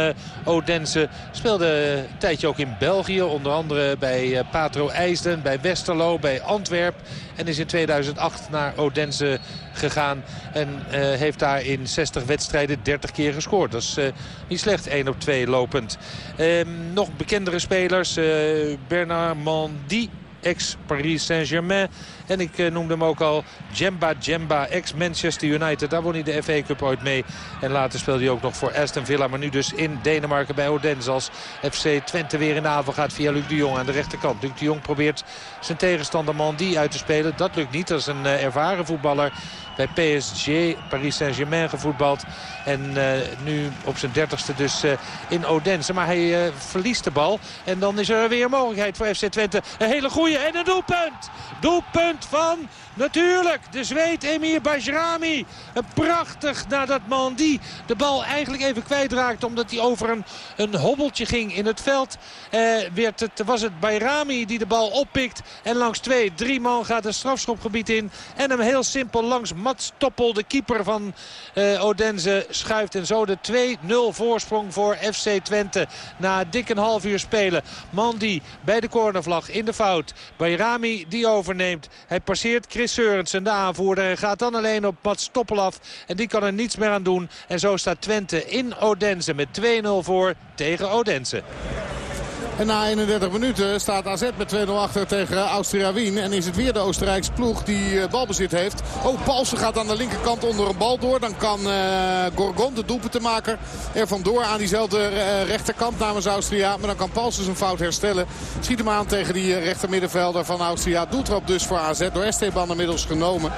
Odense. Speelde een tijdje ook in België. Onder andere bij Patro IJsden, bij Westerlo, bij Antwerp. En is in 2008 naar Odense gegaan. En heeft daar in 60 wedstrijden 30 keer gescoord. Dat is niet slecht, 1 op 2 lopend. Uh, nog bekendere spelers. Eh, Bernard Mandy ex-Paris Saint-Germain. En ik uh, noemde hem ook al Jemba Jemba, ex-Manchester United. Daar won hij de FA Cup ooit mee. En later speelde hij ook nog voor Aston Villa. Maar nu dus in Denemarken bij Odense als FC Twente weer in de avond gaat via Luc de Jong aan de rechterkant. Luc de Jong probeert zijn tegenstander Mandy uit te spelen. Dat lukt niet. Dat is een uh, ervaren voetballer bij PSG, Paris Saint-Germain gevoetbald. En uh, nu op zijn dertigste dus in Odense. Maar hij verliest de bal. En dan is er weer mogelijkheid voor FC Twente. Een hele goede en een doelpunt. Doelpunt van Natuurlijk, de zweet Emir Bajrami. Prachtig nadat Mandy de bal eigenlijk even kwijtraakte. Omdat hij over een, een hobbeltje ging in het veld. Eh, werd het, was het Bajrami die de bal oppikt. En langs twee, drie man gaat het strafschopgebied in. En hem heel simpel langs Mats Toppel, de keeper van eh, Odense, schuift. En zo de 2-0 voorsprong voor FC Twente. Na dik een half uur spelen. Mandy bij de cornervlag in de fout. Bajrami die overneemt. Hij passeert Chris Seurensen, de aanvoerder. En gaat dan alleen op Mats Stoppel af. En die kan er niets meer aan doen. En zo staat Twente in Odense met 2-0 voor tegen Odense. En na 31 minuten staat AZ met 2-0 achter tegen Austria Wien. En is het weer de Oostenrijkse ploeg die balbezit heeft. Oh, Paulsen gaat aan de linkerkant onder een bal door. Dan kan uh, Gorgon, de doelpuntenmaker, er vandoor aan diezelfde uh, rechterkant namens Austria. Maar dan kan Paulsen zijn fout herstellen. Schiet hem aan tegen die rechtermiddenvelder van Austria. Doeltrap dus voor AZ door Esteban inmiddels genomen.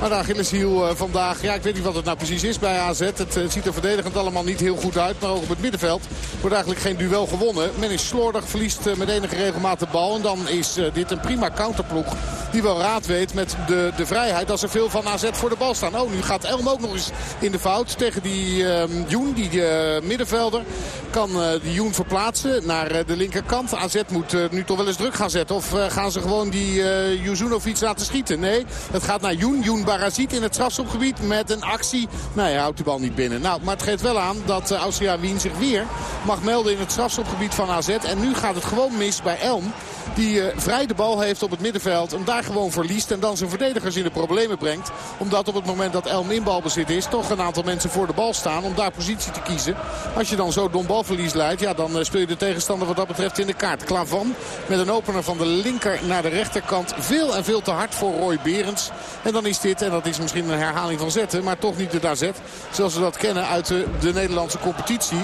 Maar de Achilleshiel vandaag, ja ik weet niet wat het nou precies is bij AZ. Het, het ziet er verdedigend allemaal niet heel goed uit. Maar ook op het middenveld wordt eigenlijk geen duel gewonnen. Men is slordig verliest met enige regelmaat de bal. En dan is dit een prima counterploeg die wel raad weet met de, de vrijheid als er veel van AZ voor de bal staan. Oh, nu gaat Elm ook nog eens in de fout tegen die uh, Joen, die uh, middenvelder. Kan uh, die Joen verplaatsen naar de linkerkant. AZ moet nu toch wel eens druk gaan zetten. Of gaan ze gewoon die Juzunovic laten schieten? Nee, het gaat naar Joen. Joen Barazit in het strafschopgebied met een actie. Nou, hij houdt de bal niet binnen. Nou, maar het geeft wel aan dat Austria Wien zich weer mag melden in het strafschopgebied van AZ. En nu gaat het gewoon mis bij Elm. Die uh, vrij de bal heeft op het middenveld. Hem daar gewoon verliest. En dan zijn verdedigers in de problemen brengt. Omdat op het moment dat Elm in balbezit is. Toch een aantal mensen voor de bal staan. Om daar positie te kiezen. Als je dan zo dom balverlies leidt. Ja, dan uh, speel je de tegenstander wat dat betreft in de kaart. Klavan met een opener van de linker naar de rechterkant. Veel en veel te hard voor Roy Berends. En dan is dit, en dat is misschien een herhaling van zetten. Maar toch niet de AZ. Zoals we dat kennen uit de, de Nederlandse competitie.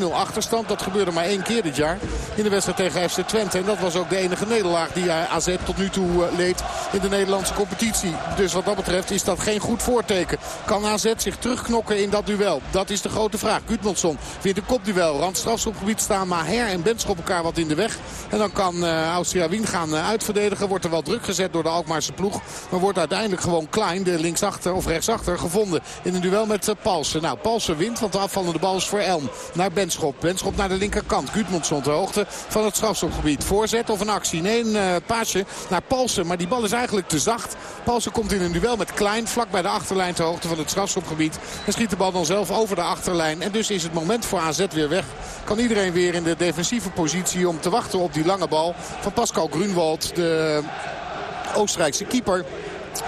2-0 achterstand. Dat gebeurde maar één keer dit jaar. In de wedstrijd tegen FC Twente. En dat was ook de enige nederlaag die AZ tot nu toe leed in de Nederlandse competitie. Dus wat dat betreft is dat geen goed voorteken. Kan AZ zich terugknokken in dat duel? Dat is de grote vraag. Gudmundsson vindt een kopduel. Randstrafschopgebied staan Maher en Benschop elkaar wat in de weg. En dan kan uh, Austria Wien gaan uitverdedigen. Wordt er wel druk gezet door de Alkmaarse ploeg. Maar wordt uiteindelijk gewoon klein, de linksachter of rechtsachter, gevonden. In een duel met Palsen. Nou, Palsen wint, want de afvallende bal is voor Elm. Naar Benschop. Benschop naar de linkerkant. Gudmundsson ter hoogte van het strafschopgebied. Voorzet of een actie? Nee, een paasje naar Palsen. Maar die bal is eigenlijk te zacht. Palsen komt in een duel met Klein. Vlak bij de achterlijn ter hoogte van het strafschopgebied. En schiet de bal dan zelf over de achterlijn. En dus is het moment voor AZ weer weg. Kan iedereen weer in de defensieve positie om te wachten op die lange bal van Pascal Grunwald. De Oostenrijkse keeper.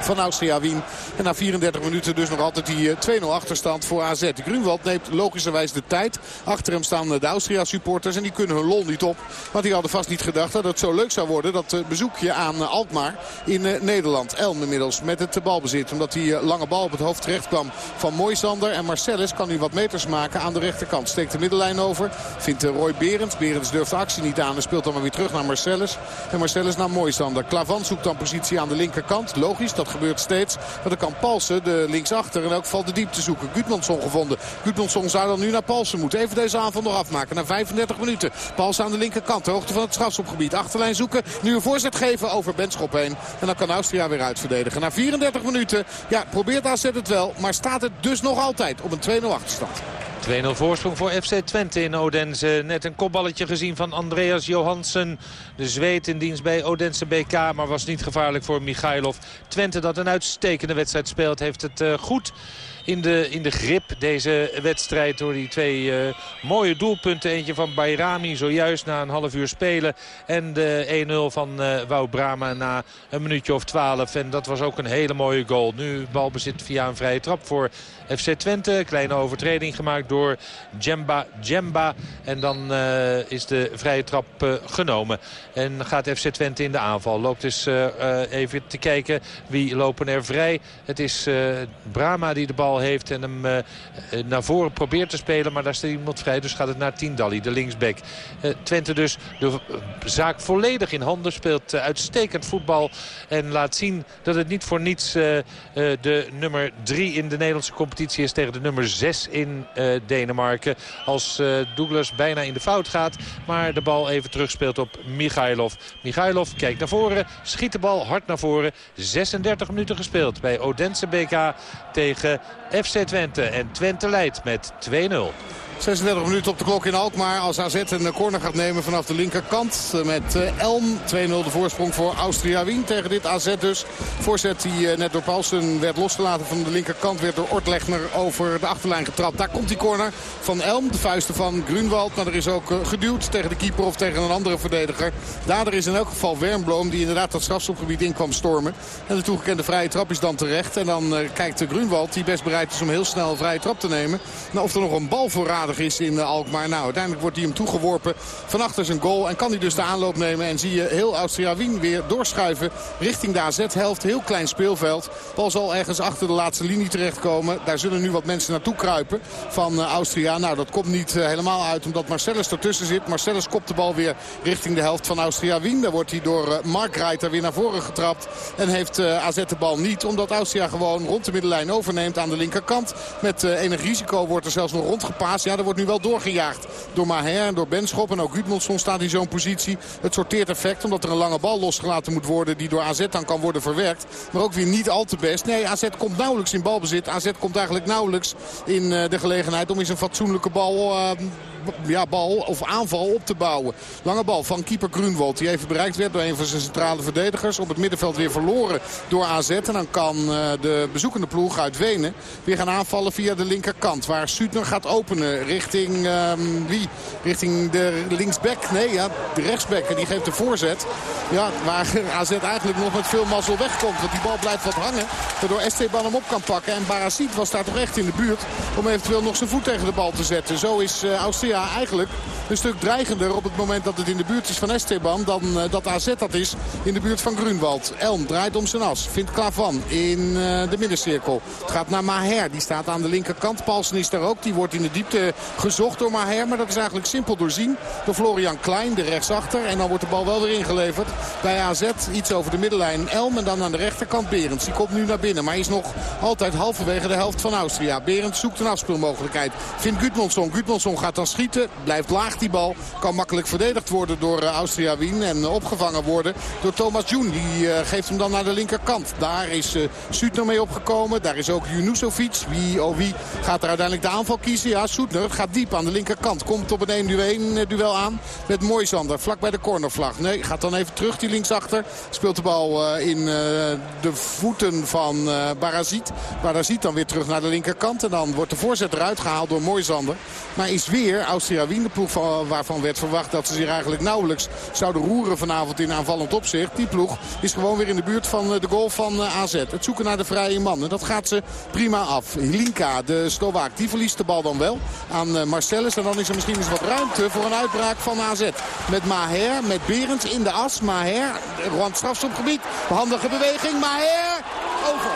Van Austria Wien. En na 34 minuten dus nog altijd die 2-0 achterstand voor AZ. Grunwald neemt logischerwijs de tijd. Achter hem staan de Austria supporters en die kunnen hun lol niet op. Want die hadden vast niet gedacht dat het zo leuk zou worden. Dat bezoekje aan Alkmaar in Nederland. Elm inmiddels met het balbezit. Omdat die lange bal op het hoofd terecht kwam van Moisander. En Marcellus kan nu wat meters maken aan de rechterkant. Steekt de middellijn over. Vindt Roy Berends. Berends durft de actie niet aan en speelt dan maar weer terug naar Marcellus. En Marcellus naar Moisander. Klavan zoekt dan positie aan de linkerkant. Logisch, dat gebeurt steeds. Maar dan kan Palsen de linksachter in elk geval de diepte zoeken. Gudmundsson gevonden. Gudmundsson zou dan nu naar Palsen moeten. Even deze aanval nog afmaken. Na 35 minuten. Palsen aan de linkerkant. De hoogte van het strafschopgebied. Achterlijn zoeken. Nu een voorzet geven over Benschop heen. En dan kan Austria weer uitverdedigen. Na 34 minuten. Ja, probeert AZ het wel. Maar staat het dus nog altijd op een 2-0 achterstand. 2-0 voorsprong voor FC Twente in Odense. Net een kopballetje gezien van Andreas Johansen. De zweet in dienst bij Odense BK, maar was niet gevaarlijk voor Michailov. Dat een uitstekende wedstrijd speelt, heeft het uh, goed in de, in de grip deze wedstrijd. Door die twee uh, mooie doelpunten. Eentje van Bayrami zojuist na een half uur spelen. En de 1-0 van uh, Wout Brama na een minuutje of 12. En dat was ook een hele mooie goal. Nu balbezit via een vrije trap voor FC Twente. Kleine overtreding gemaakt door Djemba Djemba. En dan uh, is de vrije trap genomen. En gaat FC Twente in de aanval. Loopt dus even te kijken wie lopen er vrij. Het is Brama die de bal heeft en hem naar voren probeert te spelen. Maar daar staat iemand vrij. Dus gaat het naar Tiendalli, de linksback. Twente dus de zaak volledig in handen. Speelt uitstekend voetbal. En laat zien dat het niet voor niets de nummer 3 in de Nederlandse competitie is tegen de nummer 6 in Denemarken. Als Douglas bijna in de fout gaat. Maar de bal even terugspeelt op Michailov. Michailov kijkt naar voren. Schiet de bal hard naar voren. 36 minuten gespeeld bij Odense BK tegen FC Twente. En Twente leidt met 2-0. 36 minuten op de klok in Alkmaar als AZ een corner gaat nemen vanaf de linkerkant. Met eh, Elm 2-0 de voorsprong voor Austria Wien tegen dit AZ dus. Voorzet die eh, net door Paulsen werd losgelaten van de linkerkant. Werd door Ortlegner over de achterlijn getrapt. Daar komt die corner van Elm. De vuisten van Grunwald. Maar er is ook eh, geduwd tegen de keeper of tegen een andere verdediger. Dader is in elk geval Wernbloem die inderdaad dat strafstopgebied in kwam stormen. En de toegekende vrije trap is dan terecht. En dan kijkt Grunwald die best bereid is om heel snel een vrije trap te nemen. Nou, of er nog een bal is in eh, Alkmaar. Nou, uiteindelijk wordt hij hem toegeworpen van achter zijn goal. En kan hij dus de aanloop nemen. En zie je heel Austria Wien weer doorschuiven richting de AZ-helft. Heel klein speelveld. Bal zal ergens achter de laatste linie terechtkomen. Daar zullen nu wat mensen naartoe kruipen van uh, Austria. Nou, dat komt niet uh, helemaal uit omdat Marcellus ertussen zit. Marcellus kopt de bal weer richting de helft van Austria Wien. Daar wordt hij door Mark Reiter weer naar voren getrapt. En heeft AZ de bal niet. Omdat Austria gewoon rond de middenlijn overneemt aan de linkerkant. Met enig risico wordt er zelfs nog rondgepaast. Ja, er wordt nu wel doorgejaagd door Maher en door Benschop. En ook Gudmundsson staat in zo'n positie. Het sorteert effect omdat er een lange bal losgelaten moet worden. Die door AZ dan kan worden verwerkt. Maar ook weer niet al te best. Nee, AZ komt nauwelijks in balbezit. AZ komt eigenlijk nauwelijks in de gelegenheid om eens een fatsoenlijke bal... Uh, ja, bal of aanval op te bouwen. Lange bal van keeper Grunwald. Die even bereikt werd door een van zijn centrale verdedigers. Op het middenveld weer verloren door AZ. En dan kan uh, de bezoekende ploeg uit Wenen weer gaan aanvallen via de linkerkant. Waar Sutner gaat openen richting um, wie? Richting de linksback. Nee, ja, de rechtsback. En die geeft de voorzet. Ja, waar AZ eigenlijk nog met veel mazzel wegkomt. Want die bal blijft wat hangen. Waardoor Esteban hem op kan pakken. En Barasit was daar toch echt in de buurt. Om eventueel nog zijn voet tegen de bal te zetten. Zo is uh, Austria eigenlijk een stuk dreigender op het moment dat het in de buurt is van Esteban. Dan uh, dat AZ dat is in de buurt van Grunwald. Elm draait om zijn as. Vindt Klavan in uh, de middencirkel. Het gaat naar Maher. Die staat aan de linkerkant. Paulsen is daar ook. Die wordt in de diepte gezocht door Maher. Maar dat is eigenlijk simpel doorzien door Florian Klein, de rechtsachter. En dan wordt de bal wel weer ingeleverd bij AZ. Iets over de middenlijn Elm. En dan aan de rechterkant Berends. Die komt nu naar binnen. Maar is nog altijd halverwege de helft van Austria. Berends zoekt een afspeelmogelijkheid. Vindt Gudmundsson. Gudmundsson gaat dan schieten. Blijft laag die bal. Kan makkelijk verdedigd worden door uh, Austria Wien. En opgevangen worden door Thomas Joen. Die uh, geeft hem dan naar de linkerkant. Daar is uh, Soetner mee opgekomen. Daar is ook Junusovic. Wie oh wie gaat er uiteindelijk de aanval kiezen? Ja, Soetner gaat diep aan de linkerkant. Komt op een 1 duel aan met Moisander. Vlak bij de cornervlag. Nee, gaat dan even terug die linksachter. Speelt de bal in de voeten van Barazit. Barazit dan weer terug naar de linkerkant. En dan wordt de voorzet eruit gehaald door Moisander. Maar is weer Austria Wien. De ploeg van, waarvan werd verwacht dat ze zich eigenlijk nauwelijks zouden roeren vanavond in aanvallend opzicht. Die ploeg is gewoon weer in de buurt van de goal van AZ. Het zoeken naar de vrije man. En dat gaat ze prima af. Hilinka, de Slovaak, die verliest de bal dan wel aan Marcellus. En dan is er misschien eens wat ruimte voor een uitbraak van AZ. Met Maher, met Berends in de as. Maher, rond strafstopgebied. Handige beweging. Maher, over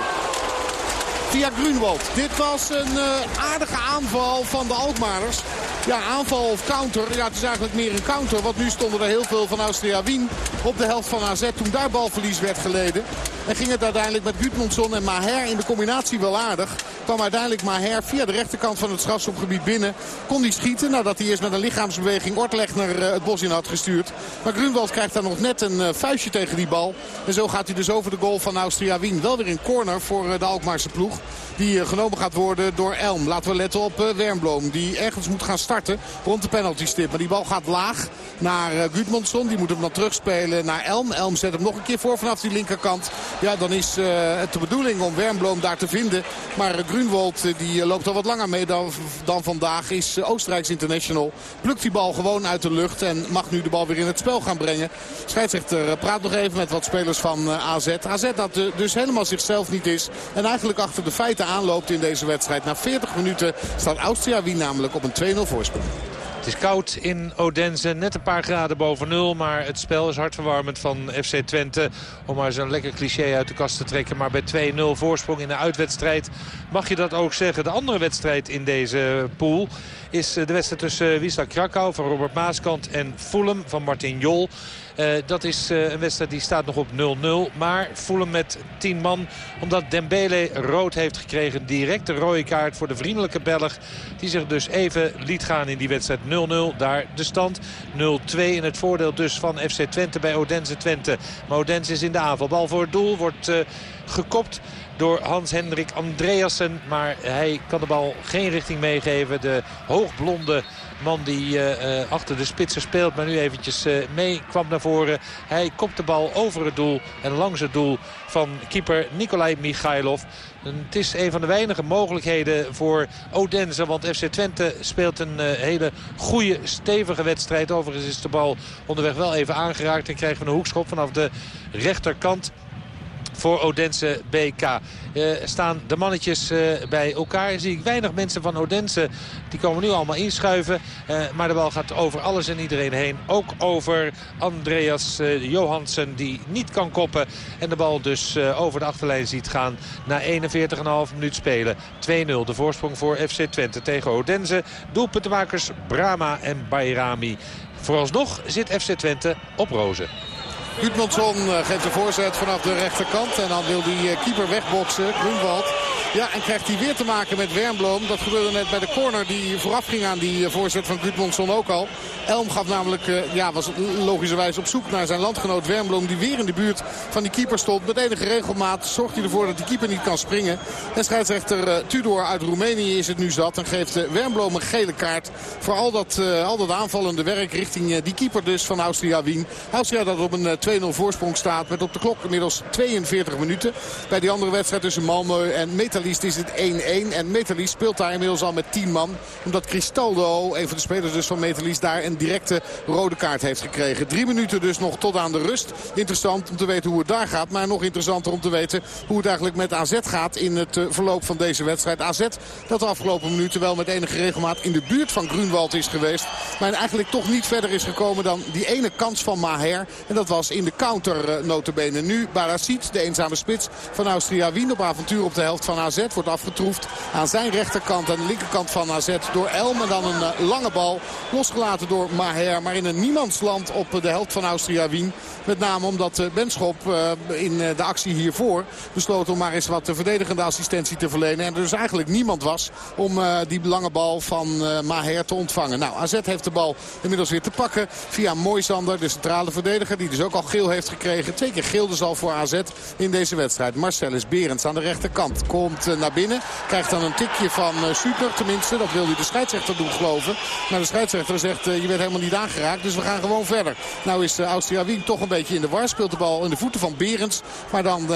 via Grunwald. Dit was een uh, aardige aanval van de Alkmaarders. Ja, aanval of counter. Ja, het is eigenlijk meer een counter. Want nu stonden er heel veel van Austria Wien op de helft van AZ. Toen daar balverlies werd geleden. En ging het uiteindelijk met Gudmundsson en Maher in de combinatie wel aardig. Kwam uiteindelijk Maher via de rechterkant van het strafschopgebied binnen. Kon hij schieten nadat hij eerst met een lichaamsbeweging Ortlegner uh, het bos in had gestuurd. Maar Grunwald krijgt daar nog net een uh, vuistje tegen die bal. En zo gaat hij dus over de goal van Austria Wien. Wel weer in corner voor de Alkmaarse ploeg. Die genomen gaat worden door Elm. Laten we letten op Wernbloem. Die ergens moet gaan starten rond de penalty stip. Maar die bal gaat laag naar Gudmundsson. Die moet hem dan terugspelen naar Elm. Elm zet hem nog een keer voor vanaf die linkerkant. Ja, dan is het de bedoeling om Wernbloem daar te vinden. Maar Grunwald die loopt al wat langer mee dan, dan vandaag. Is Oostenrijks international. Plukt die bal gewoon uit de lucht. En mag nu de bal weer in het spel gaan brengen. Scheidsrechter praat nog even met wat spelers van AZ. AZ dat dus helemaal zichzelf niet is. En eigenlijk achter de feiten aanloopt in deze wedstrijd. Na 40 minuten staat Austria Wien namelijk op een 2-0 voorsprong. Het is koud in Odense, net een paar graden boven nul. Maar het spel is hartverwarmend van FC Twente. Om maar zo'n lekker cliché uit de kast te trekken. Maar bij 2-0 voorsprong in de uitwedstrijd mag je dat ook zeggen. De andere wedstrijd in deze pool is de wedstrijd tussen Wisla Krakau van Robert Maaskant en Fulham van Martin Jol. Uh, dat is uh, een wedstrijd die staat nog op 0-0. Maar Fulham met 10 man. Omdat Dembele rood heeft gekregen. Direct de rode kaart voor de vriendelijke Belg. Die zich dus even liet gaan in die wedstrijd 0-0. Daar de stand 0-2 in het voordeel dus van FC Twente bij Odense Twente. Maar Odense is in de aanval. Bal voor het doel wordt uh, gekopt door Hans-Hendrik Andreasen. Maar hij kan de bal geen richting meegeven. De hoogblonde man die uh, uh, achter de spitsen speelt, maar nu eventjes uh, mee kwam naar voren. Hij kopt de bal over het doel en langs het doel van keeper Nikolai Michailov. Het is een van de weinige mogelijkheden voor Odense. Want FC Twente speelt een hele goede, stevige wedstrijd. Overigens is de bal onderweg wel even aangeraakt. En krijgen we een hoekschop vanaf de rechterkant voor Odense BK. Uh, staan de mannetjes uh, bij elkaar. Zie ik weinig mensen van Odense. Die komen nu allemaal inschuiven. Uh, maar de bal gaat over alles en iedereen heen. Ook over Andreas Johansen die niet kan koppen. En de bal dus over de achterlijn ziet gaan na 41,5 minuut spelen. 2-0 de voorsprong voor FC Twente tegen Odense. Doelpuntenmakers Brama en Bayrami. Vooralsnog zit FC Twente op rozen. Gudmundsson geeft een voorzet vanaf de rechterkant. En dan wil die keeper wegboksen. Grunwald. Ja, en krijgt hij weer te maken met Wernbloem. Dat gebeurde net bij de corner die vooraf ging aan die voorzet van Gudmundsson ook al. Elm gaf namelijk, ja, was logischerwijs op zoek naar zijn landgenoot Wernbloem. Die weer in de buurt van die keeper stond. Met enige regelmaat zorgt hij ervoor dat die keeper niet kan springen. En scheidsrechter Tudor uit Roemenië is het nu zat. En geeft Wernbloem een gele kaart voor al dat, al dat aanvallende werk richting die keeper dus van Austria Wien. Austria dat op een 2-0 voorsprong staat met op de klok inmiddels 42 minuten. Bij die andere wedstrijd tussen Malmö en Metalist is het 1-1. En Metalist speelt daar inmiddels al met 10 man. Omdat Cristaldo, een van de spelers dus van Metalist, daar een directe rode kaart heeft gekregen. Drie minuten dus nog tot aan de rust. Interessant om te weten hoe het daar gaat. Maar nog interessanter om te weten hoe het eigenlijk met AZ gaat in het verloop van deze wedstrijd. AZ dat de afgelopen minuten wel met enige regelmaat in de buurt van Grunwald is geweest. Maar eigenlijk toch niet verder is gekomen dan die ene kans van Maher. En dat was in de counter notabene. Nu Barasit, de eenzame spits van Austria Wien op avontuur op de helft van. Wordt afgetroefd aan zijn rechterkant en de linkerkant van AZ door Elm. En dan een lange bal losgelaten door Maher. Maar in een niemandsland op de helft van Austria Wien. Met name omdat Benschop in de actie hiervoor besloot om maar eens wat verdedigende assistentie te verlenen. En er dus eigenlijk niemand was om die lange bal van Maher te ontvangen. Nou, AZ heeft de bal inmiddels weer te pakken via Moisander, de centrale verdediger. Die dus ook al geel heeft gekregen. Twee keer geel dus al voor AZ in deze wedstrijd. Marcellus Berends aan de rechterkant. Kom komt naar binnen. Krijgt dan een tikje van uh, tenminste. Dat wil hij de scheidsrechter doen geloven. Maar de scheidsrechter zegt je bent helemaal niet aangeraakt. Dus we gaan gewoon verder. Nou is Austria Wien toch een beetje in de war. Speelt de bal in de voeten van Berends. Maar dan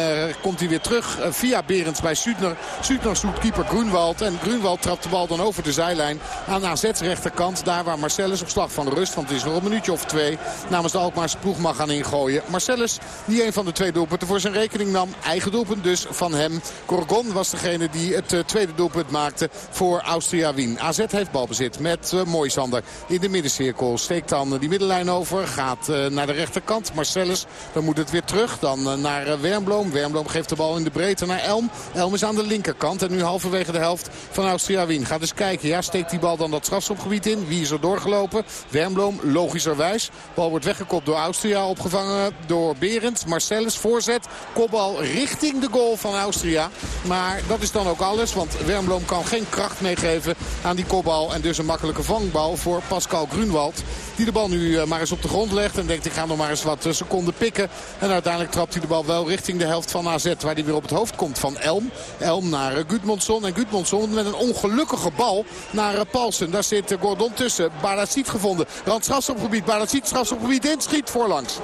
komt hij weer terug via Berends bij Sudner. Sudner zoekt keeper Grunwald. En Grunwald trapt de bal dan over de zijlijn aan AZ's rechterkant. Daar waar Marcellus op slag van de rust. Want het is nog een minuutje of twee. Namens de Alkmaarse ploeg mag gaan ingooien. Marcellus die een van de twee doelpunten voor zijn rekening nam. Eigen doelpunt dus van hem. Corgon was degene die het eh, tweede doelpunt maakte voor Austria Wien. AZ heeft balbezit met uh, Moisander in de middencirkel. Steekt dan die middenlijn over. Gaat uh, naar de rechterkant. Marcellus, dan moet het weer terug. Dan naar Wernbloem. Wernbloem geeft de bal in de breedte naar Elm. Elm is aan de linkerkant. En nu halverwege de helft van Austria Wien. Gaat eens kijken. Ja, steekt die bal dan dat strafschopgebied in. Wie is er doorgelopen? Wernbloem, logischerwijs. Bal wordt weggekopt door Austria. Opgevangen door Berend. Marcellus voorzet. Kopbal richting de goal van Austria. Maar dat is dan ook alles. Want Wernbloem kan geen kracht meegeven aan die kopbal. En dus een makkelijke vangbal voor Pascal Grunwald. Die de bal nu eh, maar eens op de grond legt. En denkt ik ga nog maar eens wat eh, seconden pikken. En uiteindelijk trapt hij de bal wel richting de helft van AZ. Waar hij weer op het hoofd komt van Elm. Elm naar eh, Gudmundsson. En Gudmundsson met een ongelukkige bal naar Paulsen. Daar zit Gordon tussen. Barazit gevonden. Rand strafschopgebied. Barazit strafschopgebied in. Schiet voorlangs.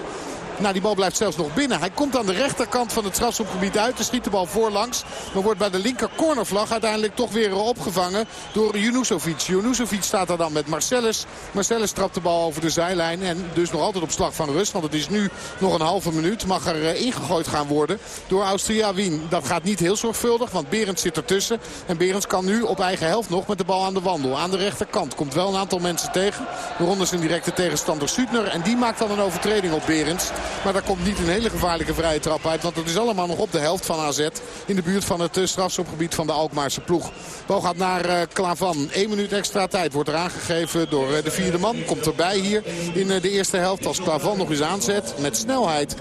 Nou, die bal blijft zelfs nog binnen. Hij komt aan de rechterkant van het strafschopgebied uit. En schiet de bal voorlangs. Maar wordt bij de linker cornervlag uiteindelijk toch weer opgevangen door Junusovic. Junusovic staat er dan met Marcellus. Marcellus trapt de bal over de zijlijn. En dus nog altijd op slag van rust. Want het is nu nog een halve minuut. Mag er eh, ingegooid gaan worden door Austria Wien. Dat gaat niet heel zorgvuldig. Want Berends zit ertussen. En Berends kan nu op eigen helft nog met de bal aan de wandel. Aan de rechterkant komt wel een aantal mensen tegen. Waaronder zijn directe tegenstander Sutner. En die maakt dan een overtreding op Berends. Maar daar komt niet een hele gevaarlijke vrije trap uit. Want het is allemaal nog op de helft van AZ. In de buurt van het eh, strafschopgebied van de Alkmaarse ploeg. Bal gaat naar uh, Klavan. Eén minuut extra tijd wordt er aangegeven door uh, de vierde man. Komt erbij hier in de eerste helft als Klavan nog eens aanzet. Met snelheid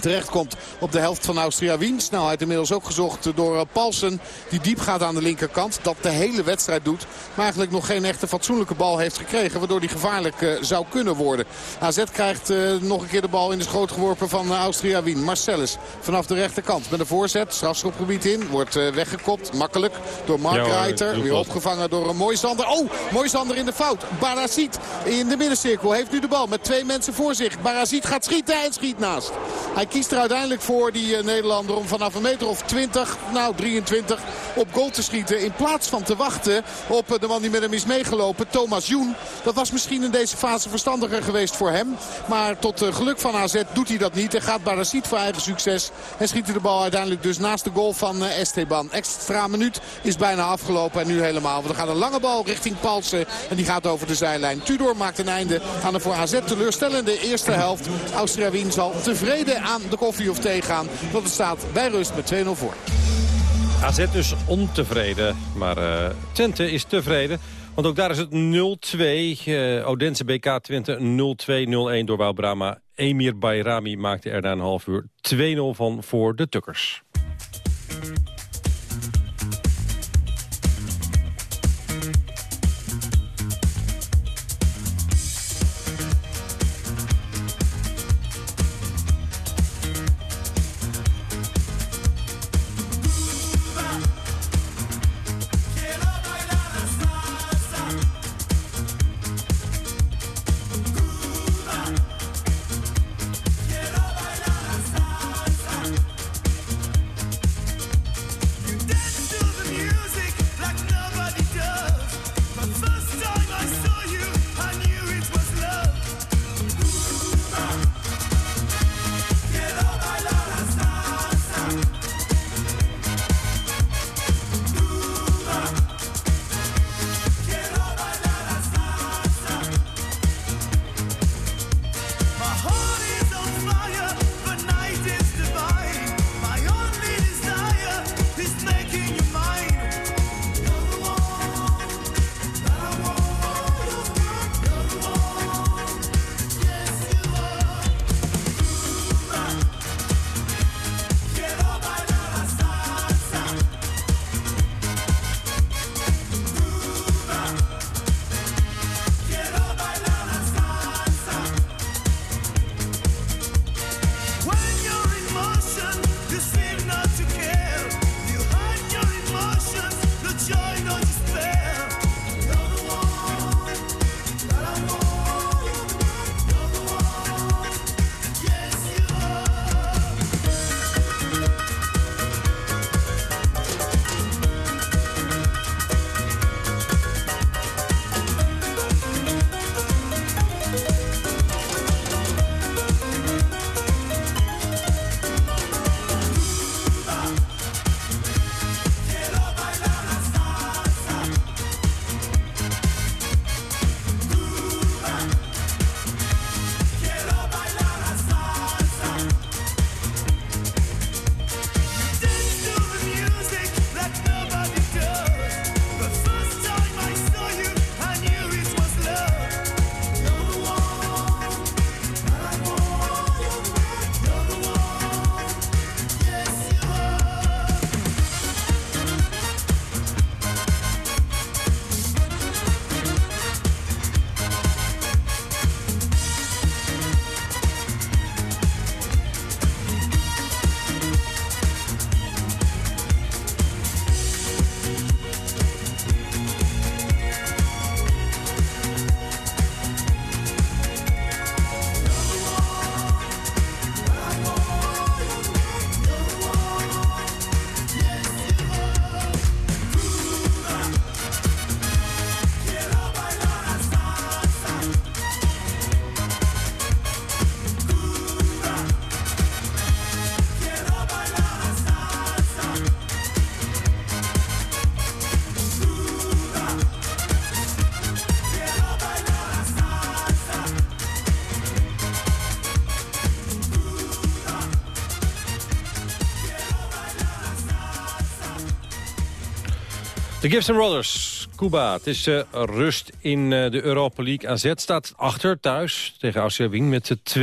terecht komt op de helft van Austria Wien. Snelheid inmiddels ook gezocht door eh, Paulsen. Die diep gaat aan de linkerkant. Dat de hele wedstrijd doet. Maar eigenlijk nog geen echte fatsoenlijke bal heeft gekregen. Waardoor die gevaarlijk uh, zou kunnen worden. AZ krijgt uh, nog een keer de bal in de schoot geworpen van Austria Wien. Marcellus vanaf de rechterkant met een voorzet. Strafschopgebied in. Wordt weggekopt. Makkelijk door Mark ja, Reiter. Weer opgevangen door een Moisander. Oh, Moisander in de fout. Barazit in de middencirkel heeft nu de bal met twee mensen voor zich. Barazit gaat schieten en schiet naast. Hij kiest er uiteindelijk voor, die uh, Nederlander, om vanaf een meter of 20, nou 23, op goal te schieten. In plaats van te wachten op uh, de man die met hem is meegelopen, Thomas Joen. Dat was misschien in deze fase verstandiger geweest voor hem. Maar tot uh, geluk van AZ doet hij dat niet. En gaat Barazit voor eigen succes. En schiet hij de bal uiteindelijk dus naast de goal van Esteban. Extra minuut is bijna afgelopen en nu helemaal. Want er gaat een lange bal richting Palsen. En die gaat over de zijlijn. Tudor maakt een einde aan de voor AZ teleurstellende eerste helft. Austria Wien zal tevreden aan de koffie of thee gaan. Want het staat bij rust met 2-0 voor. AZ dus ontevreden, maar uh, Twente is tevreden. Want ook daar is het 0-2. Uh, Odense BK Twente 0-2, 0-1 door Wouw Emir Bayrami maakte er na een half uur 2-0 van voor de Tukkers. De Gibson Brothers, Cuba. Het is uh, rust in uh, de Europa League. AZ staat achter thuis tegen Austria Wien met 2-0.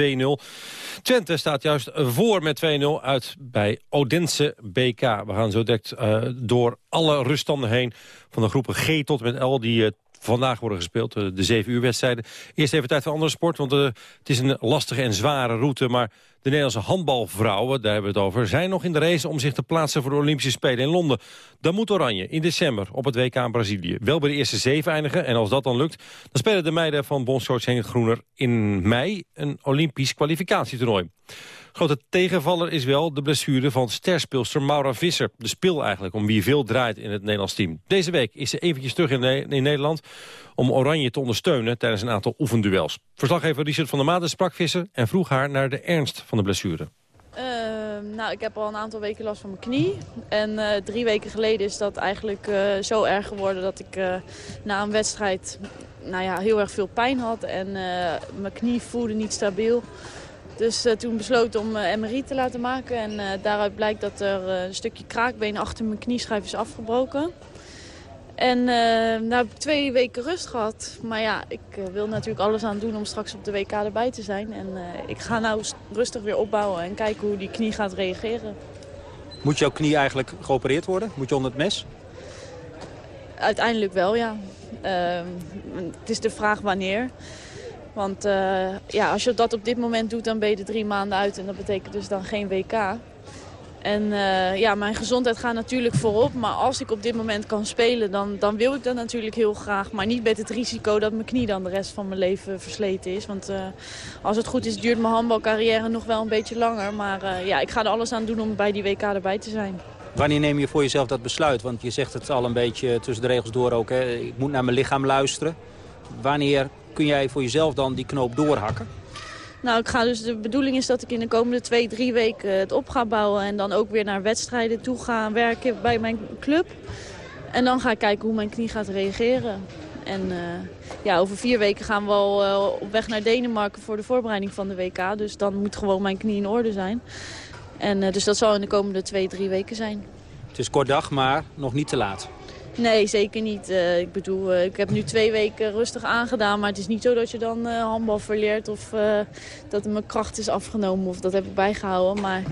Twente staat juist voor met 2-0 uit bij Odense BK. We gaan zo direct uh, door alle ruststanden heen van de groepen G tot met L... die vandaag worden gespeeld, de 7 uur wedstrijden. Eerst even tijd voor andere sport, want het is een lastige en zware route... maar de Nederlandse handbalvrouwen, daar hebben we het over... zijn nog in de race om zich te plaatsen voor de Olympische Spelen in Londen. Dan moet Oranje in december op het WK in Brazilië wel bij de eerste zeven eindigen. En als dat dan lukt, dan spelen de meiden van bondscoach Henk Groener... in mei een Olympisch kwalificatietoernooi. Grote tegenvaller is wel de blessure van sterspeelster Maura Visser. De spil eigenlijk, om wie veel draait in het Nederlands team. Deze week is ze eventjes terug in, in Nederland om Oranje te ondersteunen tijdens een aantal oefenduels. Verslaggever Richard van der Maden sprak Visser en vroeg haar naar de ernst van de blessure. Uh, nou, ik heb al een aantal weken last van mijn knie. En uh, drie weken geleden is dat eigenlijk uh, zo erg geworden dat ik na een wedstrijd nou ja, heel erg veel pijn had. En mijn knie voelde niet stabiel. Dus toen besloten om MRI te laten maken. En daaruit blijkt dat er een stukje kraakbeen achter mijn knieschijf is afgebroken. En uh, nou heb ik twee weken rust gehad. Maar ja, ik uh, wil natuurlijk alles aan doen om straks op de WK erbij te zijn. En uh, ik ga nou rustig weer opbouwen en kijken hoe die knie gaat reageren. Moet jouw knie eigenlijk geopereerd worden? Moet je onder het mes? Uiteindelijk wel, ja. Ehm, het is de vraag wanneer. Want ja, als je dat op dit moment doet, dan ben je er drie maanden uit. En dat betekent dus dan geen WK. En uh, ja, mijn gezondheid gaat natuurlijk voorop. Maar als ik op dit moment kan spelen, dan, dan wil ik dat natuurlijk heel graag. Maar niet met het risico dat mijn knie dan de rest van mijn leven versleten is. Want uh, als het goed is, duurt mijn handbalcarrière nog wel een beetje langer. Maar uh, ja, ik ga er alles aan doen om bij die WK erbij te zijn. Wanneer neem je voor jezelf dat besluit? Want je zegt het al een beetje tussen de regels door ook. Hè? Ik moet naar mijn lichaam luisteren. Wanneer kun jij voor jezelf dan die knoop doorhakken? Nou, ik ga dus, de bedoeling is dat ik in de komende twee, drie weken het op ga bouwen. En dan ook weer naar wedstrijden toe ga werken bij mijn club. En dan ga ik kijken hoe mijn knie gaat reageren. En uh, ja, over vier weken gaan we al uh, op weg naar Denemarken voor de voorbereiding van de WK. Dus dan moet gewoon mijn knie in orde zijn. En dus dat zal in de komende twee, drie weken zijn. Het is kort dag, maar nog niet te laat. Nee, zeker niet. Uh, ik bedoel, uh, ik heb nu twee weken rustig aangedaan. Maar het is niet zo dat je dan uh, handbal verleert of dat mijn kracht is afgenomen. Of dat heb ik bijgehouden. Maar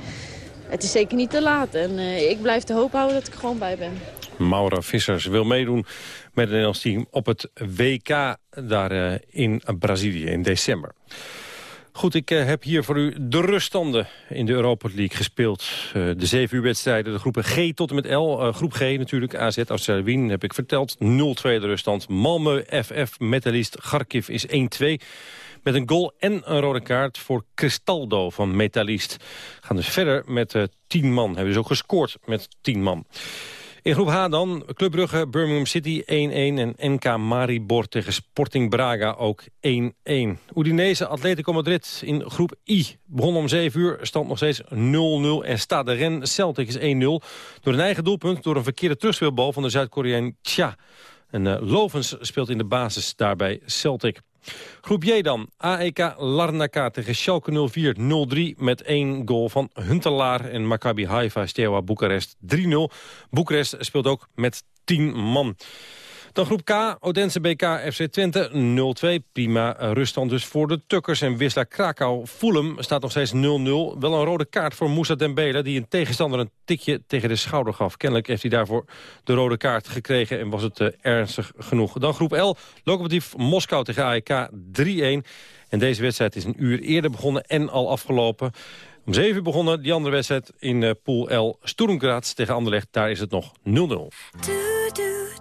het is zeker niet te laat. En ik blijf de hoop houden dat ik gewoon bij ben. Maura Vissers wil meedoen met het Nederlands team op het WK daar in Brazilië in december. Goed, ik uh, heb hier voor u de ruststanden in de Europa League gespeeld. Uh, de zeven uur wedstrijden, de groepen G tot en met L. Uh, groep G natuurlijk, AZ, Australië Wien, heb ik verteld. 0-2 de ruststand. Malmö, FF, Metalist, Kharkiv is 1-2. Met een goal en een rode kaart voor Cristaldo van Metalist. Gaan dus verder met 10 man. Hebben dus ook gescoord met 10 man. In groep H dan, Club Brugge, Birmingham City 1-1 en NK Maribor tegen Sporting Braga ook 1-1. Udinese, Atletico Madrid in groep I. Begon om 7 uur, stand nog steeds 0-0 en staat de Ren Celtic is 1-0. Door een eigen doelpunt, door een verkeerde terugspeelbal van de Zuid-Koreaan Tja. En uh, Lovens speelt in de basis daarbij Celtic. Groep J dan. AEK Larnaca tegen Schalke 04-03 met één goal van Huntelaar en Maccabi Haifa Steaua Boekarest 3-0. Boekarest speelt ook met 10 man. Dan groep K, Odense BK FC Twente 0-2. Prima ruststand dus voor de Tukkers. En Wisla Krakau Fulham staat nog steeds 0-0. Wel een rode kaart voor Moussa Dembele... die een tegenstander een tikje tegen de schouder gaf. Kennelijk heeft hij daarvoor de rode kaart gekregen... en was het uh, ernstig genoeg. Dan groep L, Lokomotief Moskou tegen AEK 3-1. En deze wedstrijd is een uur eerder begonnen en al afgelopen. Om 7 uur begonnen die andere wedstrijd in uh, Pool L. Sturm Graz tegen Anderlecht, daar is het nog 0-0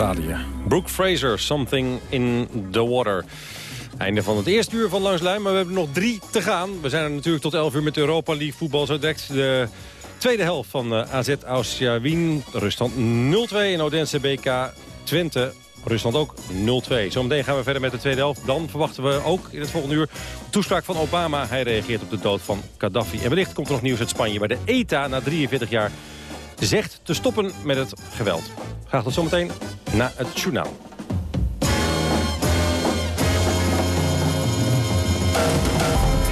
Australië. Brooke Fraser, Something in the Water. Einde van het eerste uur van Langslijn, maar we hebben nog drie te gaan. We zijn er natuurlijk tot 11 uur met Europa League voetbal. Zo direct de tweede helft van eh, AZ Austria Wien. Rusland 0-2 in Odense BK Twente. Rusland ook 0-2. Zometeen gaan we verder met de tweede helft. Dan verwachten we ook in het volgende uur toespraak van Obama. Hij reageert op de dood van Gaddafi. En wellicht komt er nog nieuws uit Spanje... waar de ETA na 43 jaar zegt te stoppen met het geweld. Graag tot zometeen na het journaal.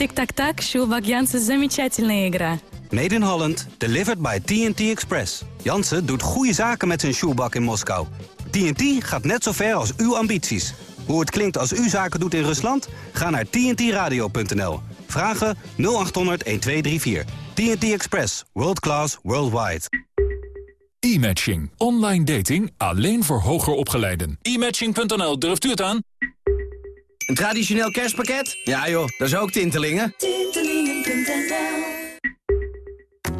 Тик-так-так, Sjoelbak Jansen, замечательная игра. Made in Holland, delivered by TNT Express. Jansen doet goede zaken met zijn shoebak in Moskou. TNT gaat net zo ver als uw ambities. Hoe het klinkt als u zaken doet in Rusland? Ga naar tntradio.nl. Vragen 0800 1234. TNT Express. World class, worldwide. E-matching. Online dating alleen voor hoger opgeleiden. E-matching.nl, durft u het aan? Een traditioneel kerstpakket? Ja joh, dat is ook Tintelingen. Tintelingen.nl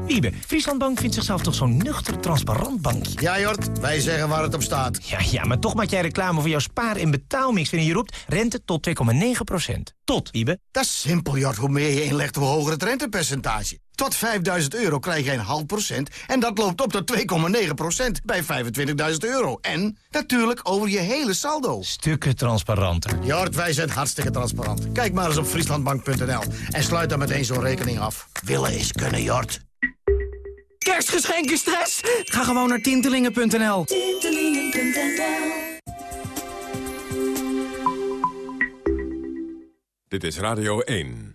Wiebe, Frieslandbank vindt zichzelf toch zo'n nuchter, transparant bankje? Ja, Jort, wij zeggen waar het op staat. Ja, ja, maar toch maak jij reclame voor jouw spaar- en betaalmix... wanneer je roept rente tot 2,9% Tot, Wiebe. Dat is simpel, Jort. Hoe meer je inlegt, hoe hoger het rentepercentage. Tot 5000 euro krijg je een half procent... en dat loopt op tot 2,9 procent bij 25.000 euro. En natuurlijk over je hele saldo. Stukken transparanter. Jort, wij zijn hartstikke transparant. Kijk maar eens op frieslandbank.nl en sluit dan meteen zo'n rekening af. Willen is kunnen, Jort. Kerstgeschenken stress? Ga gewoon naar tintelingen.nl. Tintelingen.nl Dit is Radio 1.